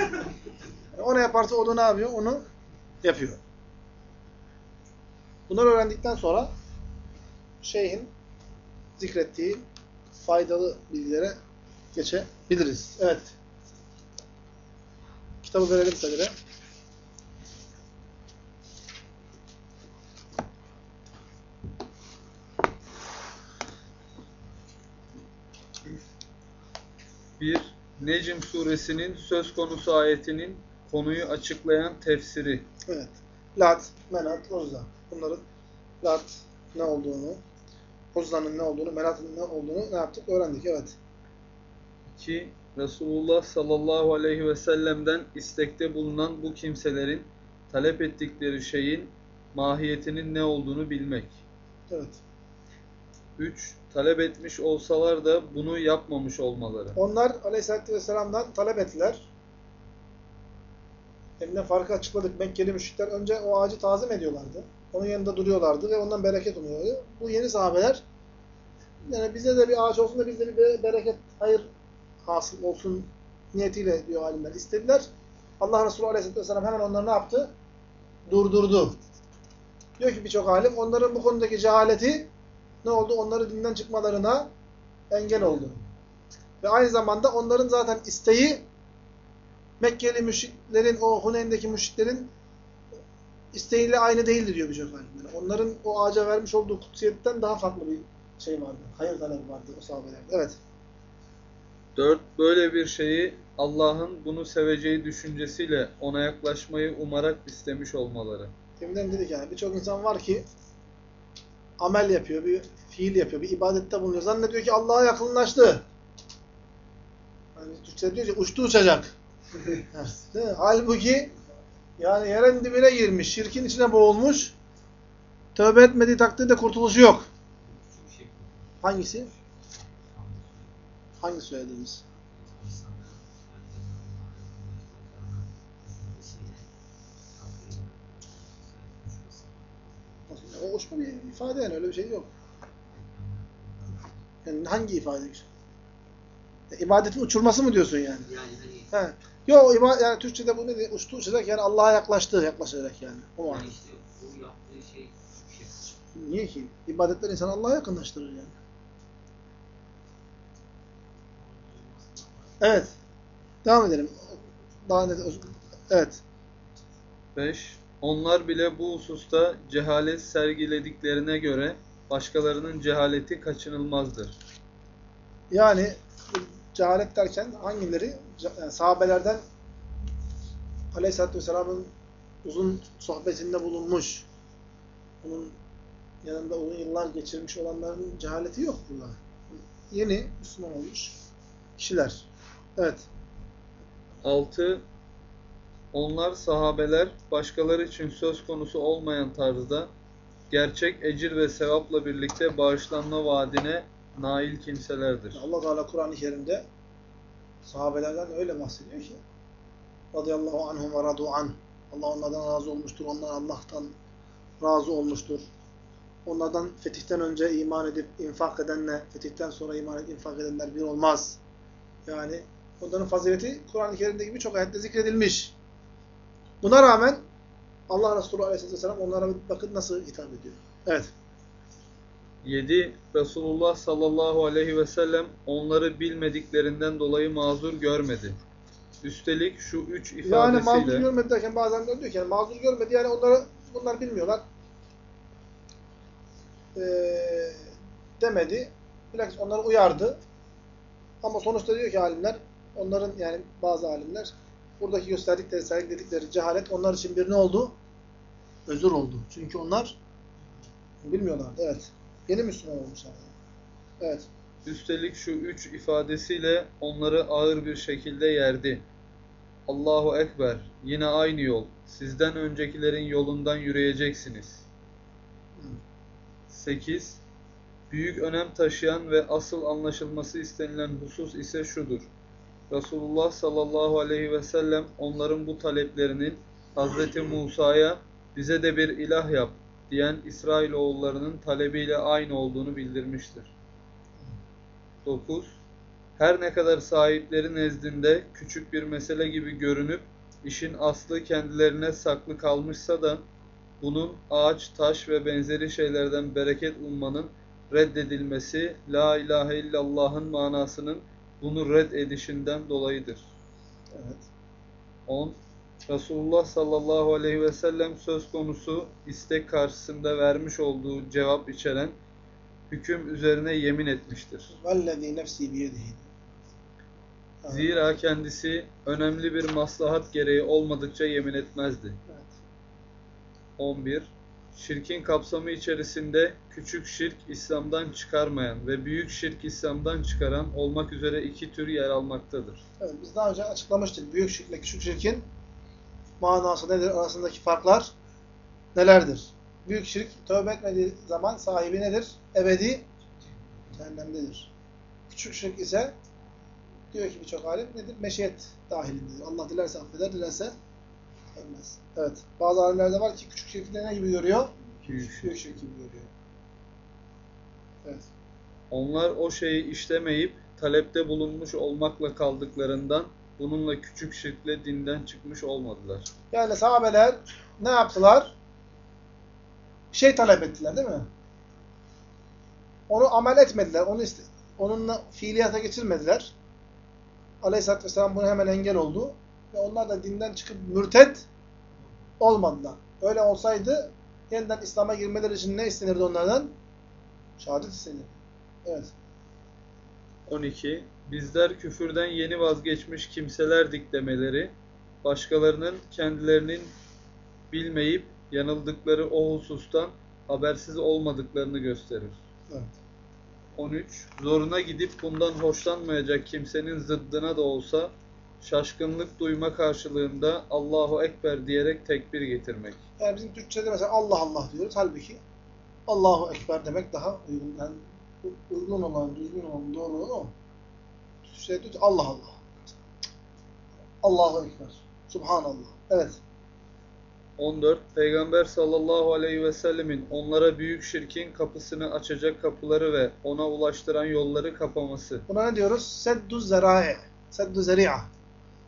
yani o ne yaparsa o da ne yapıyor? Onu yapıyor. Bunları öğrendikten sonra şeyhin zikrettiği faydalı bilgilere geçebiliriz. Evet. Kitabı verelim Kadir'e. Bir, Necm suresinin söz konusu ayetinin konuyu açıklayan tefsiri. Evet. Lat, Menat, Uzza. Bunların Lat ne olduğunu, Uzza'nın ne olduğunu, Menat'ın ne olduğunu ne yaptık? Öğrendik. Evet. 2. Resulullah sallallahu aleyhi ve sellem'den istekte bulunan bu kimselerin talep ettikleri şeyin mahiyetinin ne olduğunu bilmek. Evet. 3. Talep etmiş olsalar da bunu yapmamış olmaları. Onlar Aleyhisselatü Vesselam'dan talep ettiler. Demin farkı açıkladık. Mekkeli müşrikler önce o ağacı tazim ediyorlardı. Onun yanında duruyorlardı ve ondan bereket umuyordu. Bu yeni sahabeler yani bize de bir ağaç olsun da bizde bir bereket, hayır hasıl olsun niyetiyle diyor alimler. istediler. Allah Resulü Aleyhisselatü Vesselam hemen onları ne yaptı? Durdurdu. Diyor ki birçok alim onların bu konudaki cehaleti ne oldu? Onları dinden çıkmalarına engel oldu. Ve aynı zamanda onların zaten isteği Mekkeli müşriklerin, o Huneyn'deki müşriklerin isteğiyle aynı değildi diyor birçok alimler. Onların o ağaca vermiş olduğu kutsiyetten daha farklı bir şey vardı. Hayır talebi vardı o sahabelerde. Evet. 4. Böyle bir şeyi Allah'ın bunu seveceği düşüncesiyle ona yaklaşmayı umarak istemiş olmaları. Deminden dedik yani birçok insan var ki amel yapıyor, bir fiil yapıyor, bir ibadette bulunuyor. Zannediyor ki Allah'a yakınlaştı. Yani Türkçe diyor ki uçtu uçacak. Halbuki yani yerin dibine girmiş, şirkin içine boğulmuş. Tövbe etmediği takdirde kurtuluşu yok. Hangisi? Hangi söylediğimiz? O uçma bir ifade yani öyle bir şey yok. Yani hangi ifade? E, ibadetin uçurması mı diyorsun yani? Yani hani He. Yok iba- yani Türkçe'de bu ne diye uçtu uçacak yani Allah'a yaklaştı yaklaşarak yani. O yani manada. işte bu yaptığı şey şey. Niye ki? İbadetler insanı Allah'a yakınlaştırır yani. Evet. Devam edelim. Daha net. Evet. 5. Onlar bile bu hususta cehalet sergilediklerine göre başkalarının cehaleti kaçınılmazdır. Yani cehalet derken hangileri? Yani sahabelerden Aleyhisselatü Vesselam'ın uzun sohbetinde bulunmuş. Onun yanında uzun yıllar geçirmiş olanların cehaleti yok burada. Yeni Müslüman olmuş kişiler. Evet. 6. Onlar sahabeler başkaları için söz konusu olmayan tarzda gerçek ecir ve sevapla birlikte bağışlanma vaadine nail kimselerdir. Allah Teala Kur'an-ı Kerim'de sahabelerden öyle bahsediyor ki radıyallahu anhum ve radu. Allah onlardan razı olmuştur. Onlar Allah'tan razı olmuştur. Onlardan fetihten önce iman edip infak edenle fetihten sonra iman edip infak edenler bir olmaz. Yani onların fazileti Kur'an-ı Kerim'deki birçok ayette zikredilmiş. Buna rağmen Allah Resulü Aleyhisselatü Vesselam onlara bakın nasıl hitap ediyor. Evet. 7. Resulullah sallallahu aleyhi ve sellem onları bilmediklerinden dolayı mazur görmedi. Üstelik şu üç Yani mazur ifadesiyle görmedi derken bazen diyor ki yani mazur görmedi yani onları bunlar bilmiyorlar. Ee, demedi. Bilakis onları uyardı. Ama sonuçta diyor ki alimler onların yani bazı alimler buradaki gösterdikleri, sergiledikleri cehalet onlar için bir ne oldu? Özür oldu. Çünkü onlar bilmiyorlardı. Evet. Yeni Müslüman olmuşlar. Evet. Üstelik şu üç ifadesiyle onları ağır bir şekilde yerdi. Allahu Ekber, yine aynı yol. Sizden öncekilerin yolundan yürüyeceksiniz. 8. Büyük önem taşıyan ve asıl anlaşılması istenilen husus ise şudur. Resulullah sallallahu aleyhi ve sellem onların bu taleplerinin Hazreti Musa'ya bize de bir ilah yap diyen İsrailoğullarının talebiyle aynı olduğunu bildirmiştir. 9. Her ne kadar sahipleri nezdinde küçük bir mesele gibi görünüp işin aslı kendilerine saklı kalmışsa da bunun ağaç, taş ve benzeri şeylerden bereket ummanın reddedilmesi La ilahe illallah'ın manasının bunu red edişinden dolayıdır. Evet. 10. Resulullah sallallahu aleyhi ve sellem söz konusu istek karşısında vermiş olduğu cevap içeren hüküm üzerine yemin etmiştir. Zira kendisi önemli bir maslahat gereği olmadıkça yemin etmezdi. Evet. 11. Şirkin kapsamı içerisinde küçük şirk İslam'dan çıkarmayan ve büyük şirk İslam'dan çıkaran olmak üzere iki tür yer almaktadır. Evet, biz daha önce açıklamıştık. Büyük şirkle küçük şirkin manası nedir? Arasındaki farklar nelerdir? Büyük şirk tövbe etmediği zaman sahibi nedir? Ebedi cehennemdedir. Küçük şirk ise diyor ki birçok alim nedir? Meşiyet dahilindedir. Allah dilerse affeder, dilerse affetmez. Evet. Bazı alimler de var ki küçük şirki de ne gibi görüyor? Büyük şirk gibi görüyor. Evet. Onlar o şeyi işlemeyip talepte bulunmuş olmakla kaldıklarından bununla küçük şirkle dinden çıkmış olmadılar. Yani sahabeler ne yaptılar? Bir şey talep ettiler değil mi? Onu amel etmediler. Onu onunla fiiliyata geçirmediler. Aleyhisselatü Vesselam buna hemen engel oldu. Ve onlar da dinden çıkıp mürted olmadılar. Öyle olsaydı yeniden İslam'a girmeleri için ne istenirdi onlardan? Şehadet istenirdi. Evet. 12. Bizler küfürden yeni vazgeçmiş kimselerdik demeleri, başkalarının kendilerinin bilmeyip yanıldıkları o husustan habersiz olmadıklarını gösterir. Evet. 13. Zoruna gidip bundan hoşlanmayacak kimsenin zıddına da olsa şaşkınlık duyma karşılığında Allahu Ekber diyerek tekbir getirmek. Yani bizim Türkçe'de mesela Allah Allah diyoruz. Halbuki Allahu Ekber demek daha uygun. Yani uygun olan, düzgün olan, doğru olan o. Türkçe'de diyor ki Allah Allah. Allahu Ekber. Subhanallah. Evet. 14. Peygamber sallallahu aleyhi ve sellemin onlara büyük şirkin kapısını açacak kapıları ve ona ulaştıran yolları kapaması. Buna ne diyoruz? Seddu zera'i. Seddu zeri'a.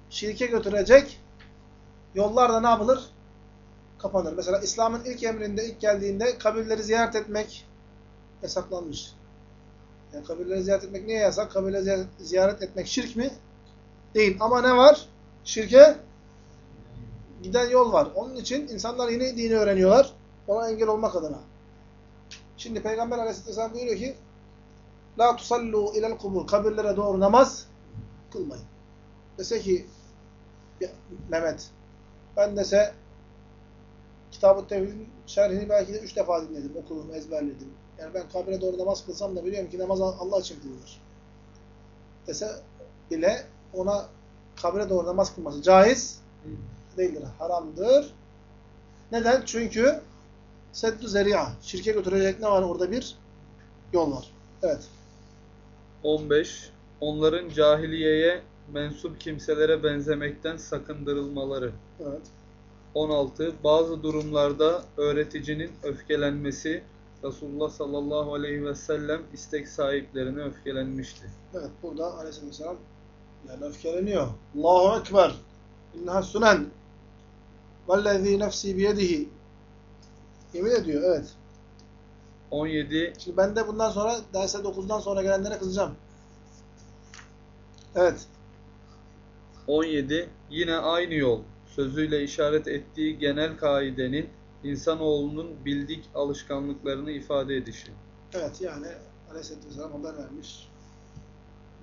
Şirke götürecek yollar da ne yapılır? Kapanır. Mesela İslam'ın ilk emrinde, ilk geldiğinde kabirleri ziyaret etmek yasaklanmış. Yani kabirleri ziyaret etmek niye yasak? Kabirleri ziyaret, etmek şirk mi? Değil. Ama ne var? Şirke giden yol var. Onun için insanlar yine dini öğreniyorlar. Ona engel olmak adına. Şimdi Peygamber Aleyhisselam buyuruyor ki La tusallu ilel kubur. Kabirlere doğru namaz kılmayın. Dese ki Mehmet ben dese Kitab-ı Tevhid'in şerhini belki de üç defa dinledim, okudum, ezberledim. Yani ben kabire doğru namaz kılsam da biliyorum ki namaz Allah için kılınır. Dese bile ona kabire doğru namaz kılması caiz değildir. Haramdır. Neden? Çünkü seddü zeri'a. Şirke götürecek ne var orada bir? Yol var. Evet. 15. Onların cahiliyeye mensup kimselere benzemekten sakındırılmaları. Evet. 16. Bazı durumlarda öğreticinin öfkelenmesi Resulullah sallallahu aleyhi ve sellem istek sahiplerine öfkelenmişti. Evet. Burada aleyhisselam yani öfkeleniyor. Allahu Ekber. İnneha sünen. Vellezî nefsî biyedihi. Yemin ediyor. Evet. 17. Şimdi ben de bundan sonra derse 9'dan sonra gelenlere kızacağım. Evet. 17. Yine aynı yol sözüyle işaret ettiği genel kaidenin insanoğlunun bildik alışkanlıklarını ifade edişi. Evet yani Aleyhisselatü Vesselam haber vermiş.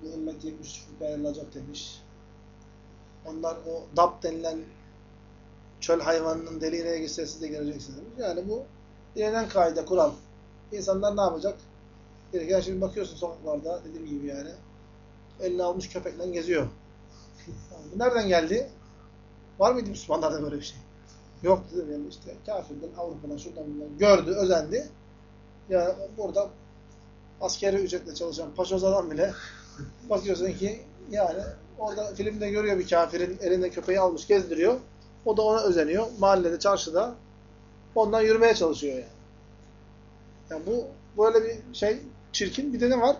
Bu ümmet 70 fırka ayrılacak demiş. Onlar o dap denilen çöl hayvanının deliğine girse siz de geleceksiniz demiş. Yani bu bilinen kaide, kural. İnsanlar ne yapacak? Gerekirken şimdi bakıyorsun sokaklarda dediğim gibi yani. Elini almış köpekle geziyor. Nereden geldi? Var mıydı Müslümanlarda böyle bir şey? Yok dedim yani işte kafirden, Avrupa'dan, şuradan bundan gördü, özendi. Ya burada askeri ücretle çalışan paşoz adam bile bakıyorsun ki yani orada filmde görüyor bir kafirin elinde köpeği almış gezdiriyor. O da ona özeniyor. Mahallede, çarşıda ondan yürümeye çalışıyor yani. Yani bu böyle bir şey çirkin. Bir de ne var?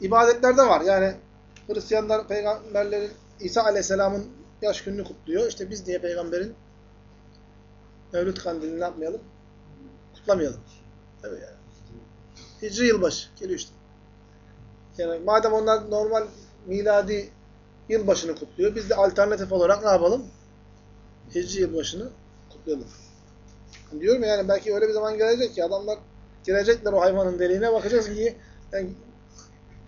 İbadetlerde var. Yani Hristiyanlar peygamberlerin İsa Aleyhisselam'ın yaş gününü kutluyor. İşte biz niye peygamberin Mevlüt kandilini yapmayalım? Kutlamayalım. Tabii yani. Hicri yılbaşı geliyor işte. Yani madem onlar normal miladi yılbaşını kutluyor, biz de alternatif olarak ne yapalım? Hicri yılbaşını kutlayalım. Diyorum ya yani belki öyle bir zaman gelecek ki adamlar girecekler o hayvanın deliğine bakacaksın ki yani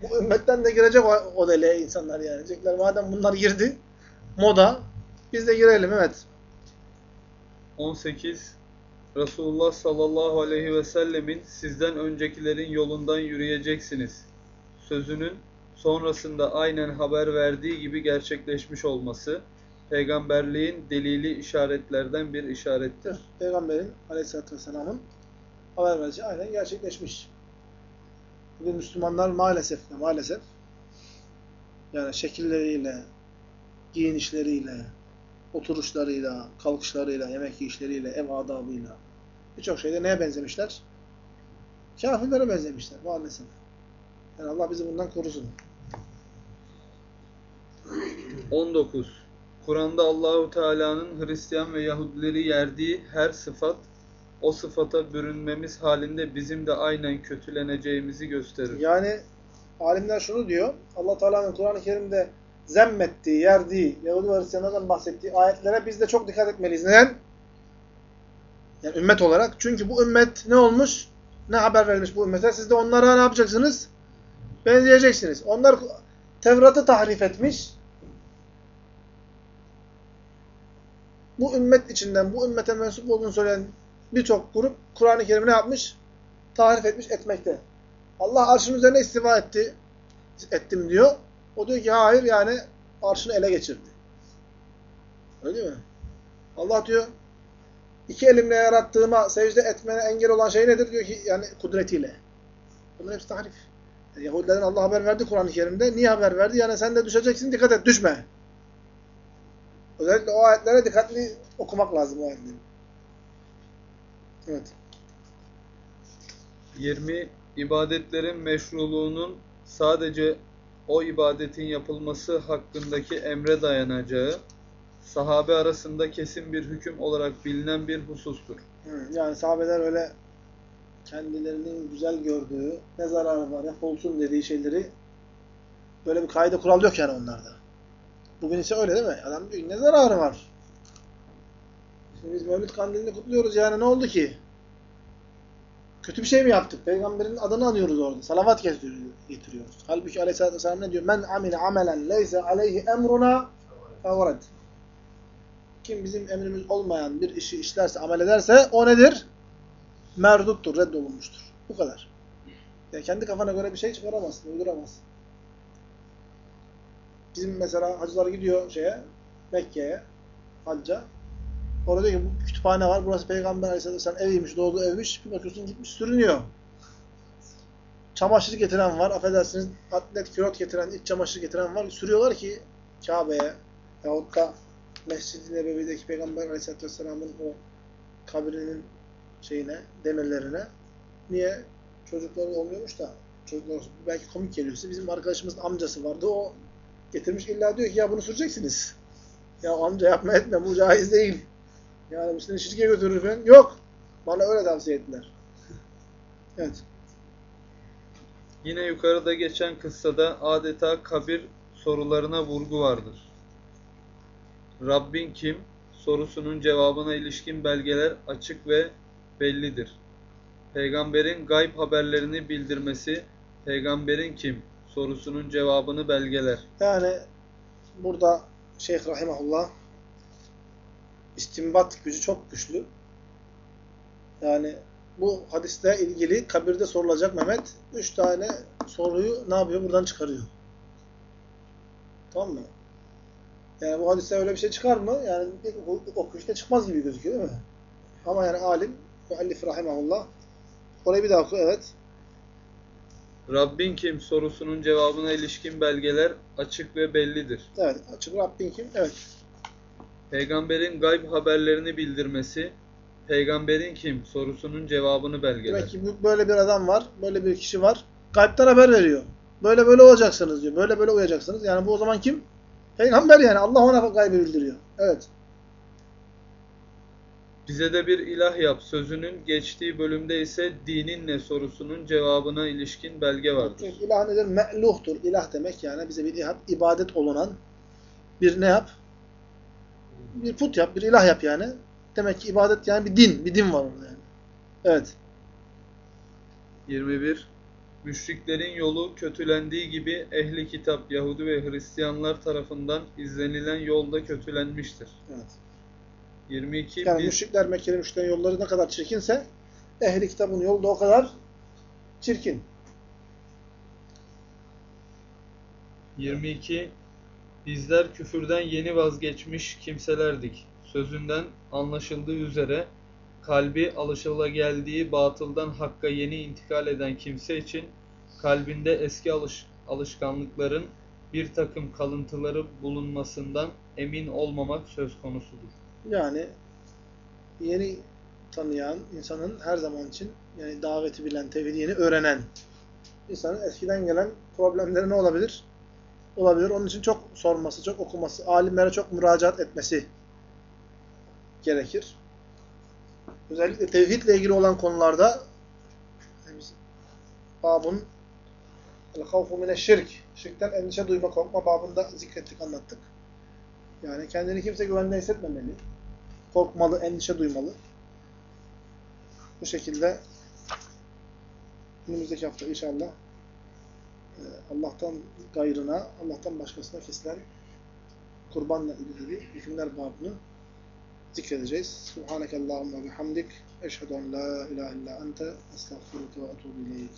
bu ümmetten de girecek o, o deliğe insanlar yani. Diyecekler madem bunlar girdi moda biz de girelim evet. 18. Resulullah sallallahu aleyhi ve sellemin sizden öncekilerin yolundan yürüyeceksiniz. Sözünün sonrasında aynen haber verdiği gibi gerçekleşmiş olması, peygamberliğin delili işaretlerden bir işarettir. Peygamberin aleyhissalatü vesselamın haber vereceği aynen gerçekleşmiş. Bugün Müslümanlar maalesef maalesef yani şekilleriyle, giyinişleriyle, oturuşlarıyla, kalkışlarıyla, yemek yiyişleriyle, ev adabıyla birçok şeyde neye benzemişler? Kafirlere benzemişler maalesef. Yani Allah bizi bundan korusun. 19. Kur'an'da Allahu Teala'nın Hristiyan ve Yahudileri yerdiği her sıfat o sıfata bürünmemiz halinde bizim de aynen kötüleneceğimizi gösterir. Yani alimler şunu diyor. Allah Teala'nın Kur'an-ı Kerim'de zemmettiği, yerdiği, Yahudi ve Hristiyanlardan bahsettiği ayetlere biz de çok dikkat etmeliyiz. Neden? Yani ümmet olarak. Çünkü bu ümmet ne olmuş? Ne haber verilmiş bu ümmete? Siz de onlara ne yapacaksınız? Benzeyeceksiniz. Onlar Tevrat'ı tahrif etmiş. Bu ümmet içinden, bu ümmete mensup olduğunu söyleyen birçok grup Kur'an-ı Kerim'i ne yapmış? Tahrif etmiş, etmekte. Allah arşın üzerine istiva etti, ettim diyor. O diyor ki hayır yani arşını ele geçirdi. Öyle değil mi? Allah diyor iki elimle yarattığıma secde etmene engel olan şey nedir? Diyor ki yani kudretiyle. Bunlar hepsi tahrif. Yani Yahudilerin Allah haber verdi Kur'an-ı Kerim'de. Niye haber verdi? Yani sen de düşeceksin dikkat et düşme. Özellikle o ayetlere dikkatli okumak lazım o ayetleri. Evet. 20. İbadetlerin meşruluğunun sadece o ibadetin yapılması hakkındaki emre dayanacağı, sahabe arasında kesin bir hüküm olarak bilinen bir husustur. Hı, Yani sahabeler öyle kendilerinin güzel gördüğü, ne zararı var, hep olsun dediği şeyleri böyle bir kaide kural yok yani onlarda. Bugün ise öyle değil mi? Adam diyor ne zararı var? Şimdi biz Mevlüt Kandili'ni kutluyoruz yani ne oldu ki? Kötü bir şey mi yaptık? Peygamberin adını anıyoruz orada. Salavat getiriyoruz. Halbuki Aleyhisselatü Vesselam ne diyor? Men amile amelen leyse aleyhi emruna fevred. Kim bizim emrimiz olmayan bir işi işlerse, amel ederse o nedir? Merduttur, reddolunmuştur. Bu kadar. Yani kendi kafana göre bir şey çıkaramazsın, uyduramazsın. Bizim mesela hacılar gidiyor şeye, Mekke'ye, hacca. Orada diyor ki bu kütüphane var, burası Peygamber Aleyhisselatü Vesselam eviymiş, doğduğu evmiş. Bir bakıyorsun gitmiş sürünüyor. Çamaşır getiren var, affedersiniz atlet, külot getiren, iç çamaşır getiren var. Sürüyorlar ki Kabe'ye yahut da Mescid-i Nebevi'deki Peygamber Aleyhisselatü o kabrinin şeyine, demirlerine. Niye? Çocukları olmuyormuş da çocuklar belki komik geliyor size. Bizim arkadaşımızın amcası vardı. O getirmiş illa diyor ki ya bunu süreceksiniz. Ya amca yapma etme bu caiz değil. Yani bu seni şirke götürür falan. Yok. Bana öyle tavsiye ettiler. Evet. Yine yukarıda geçen kıssada adeta kabir sorularına vurgu vardır. Rabbin kim? sorusunun cevabına ilişkin belgeler açık ve bellidir. Peygamberin gayb haberlerini bildirmesi, peygamberin kim? sorusunun cevabını belgeler. Yani burada Şeyh Rahimahullah istimbat gücü çok güçlü. Yani bu hadisle ilgili kabirde sorulacak Mehmet üç tane soruyu ne yapıyor? Buradan çıkarıyor. Tamam mı? Yani bu hadiste öyle bir şey çıkar mı? Yani ilk okuyuşta çıkmaz gibi gözüküyor değil mi? Ama yani alim, müellif rahimahullah orayı bir daha oku, evet. Rabbin kim? sorusunun cevabına ilişkin belgeler açık ve bellidir. Evet, açık Rabbin kim? Evet. Peygamberin gayb haberlerini bildirmesi, peygamberin kim? sorusunun cevabını belgeler. Demek ki bu- böyle bir adam var, böyle bir kişi var. Gaybden haber veriyor. Böyle böyle olacaksınız diyor. Böyle böyle uyacaksınız. Yani bu o zaman kim? Peygamber yani. Allah ona gaybı bildiriyor. Evet. Bize de bir ilah yap sözünün geçtiği bölümde ise dinin ne sorusunun cevabına ilişkin belge vardır. Çünkü ilah nedir? Me'luhtur. İlah demek yani bize bir ibadet olunan bir ne yap? Bir put yap, bir ilah yap yani. Demek ki ibadet yani bir din. Bir din var orada yani. Evet. 21. Müşriklerin yolu kötülendiği gibi ehli kitap, Yahudi ve Hristiyanlar tarafından izlenilen yolda kötülenmiştir. Evet. 22. Yani Biz- müşrikler, Mekkeli müşriklerin yolları ne kadar çirkinse ehli kitabın yolu da o kadar çirkin. 22. Bizler küfürden yeni vazgeçmiş kimselerdik. Sözünden anlaşıldığı üzere kalbi alışılageldiği batıldan hakka yeni intikal eden kimse için kalbinde eski alış alışkanlıkların bir takım kalıntıları bulunmasından emin olmamak söz konusudur. Yani yeni tanıyan insanın her zaman için yani daveti bilen, tevhidi yeni öğrenen insanın eskiden gelen problemleri ne olabilir? Olabilir. Onun için çok sorması, çok okuması, alimlere çok müracaat etmesi gerekir. Özellikle tevhidle ilgili olan konularda babun el-havfu mineşşirk şirkten endişe duyma, korkma babında zikrettik, anlattık. Yani kendini kimse güvende hissetmemeli. Korkmalı, endişe duymalı. Bu şekilde önümüzdeki hafta inşallah Allah'tan gayrına, Allah'tan başkasına kesilen kurbanla ilgili hükümler babını zikredeceğiz. Subhaneke Allahumma bihamdik. Eşhedü en la ilahe illa ente estağfiruke ve etubu ileyk.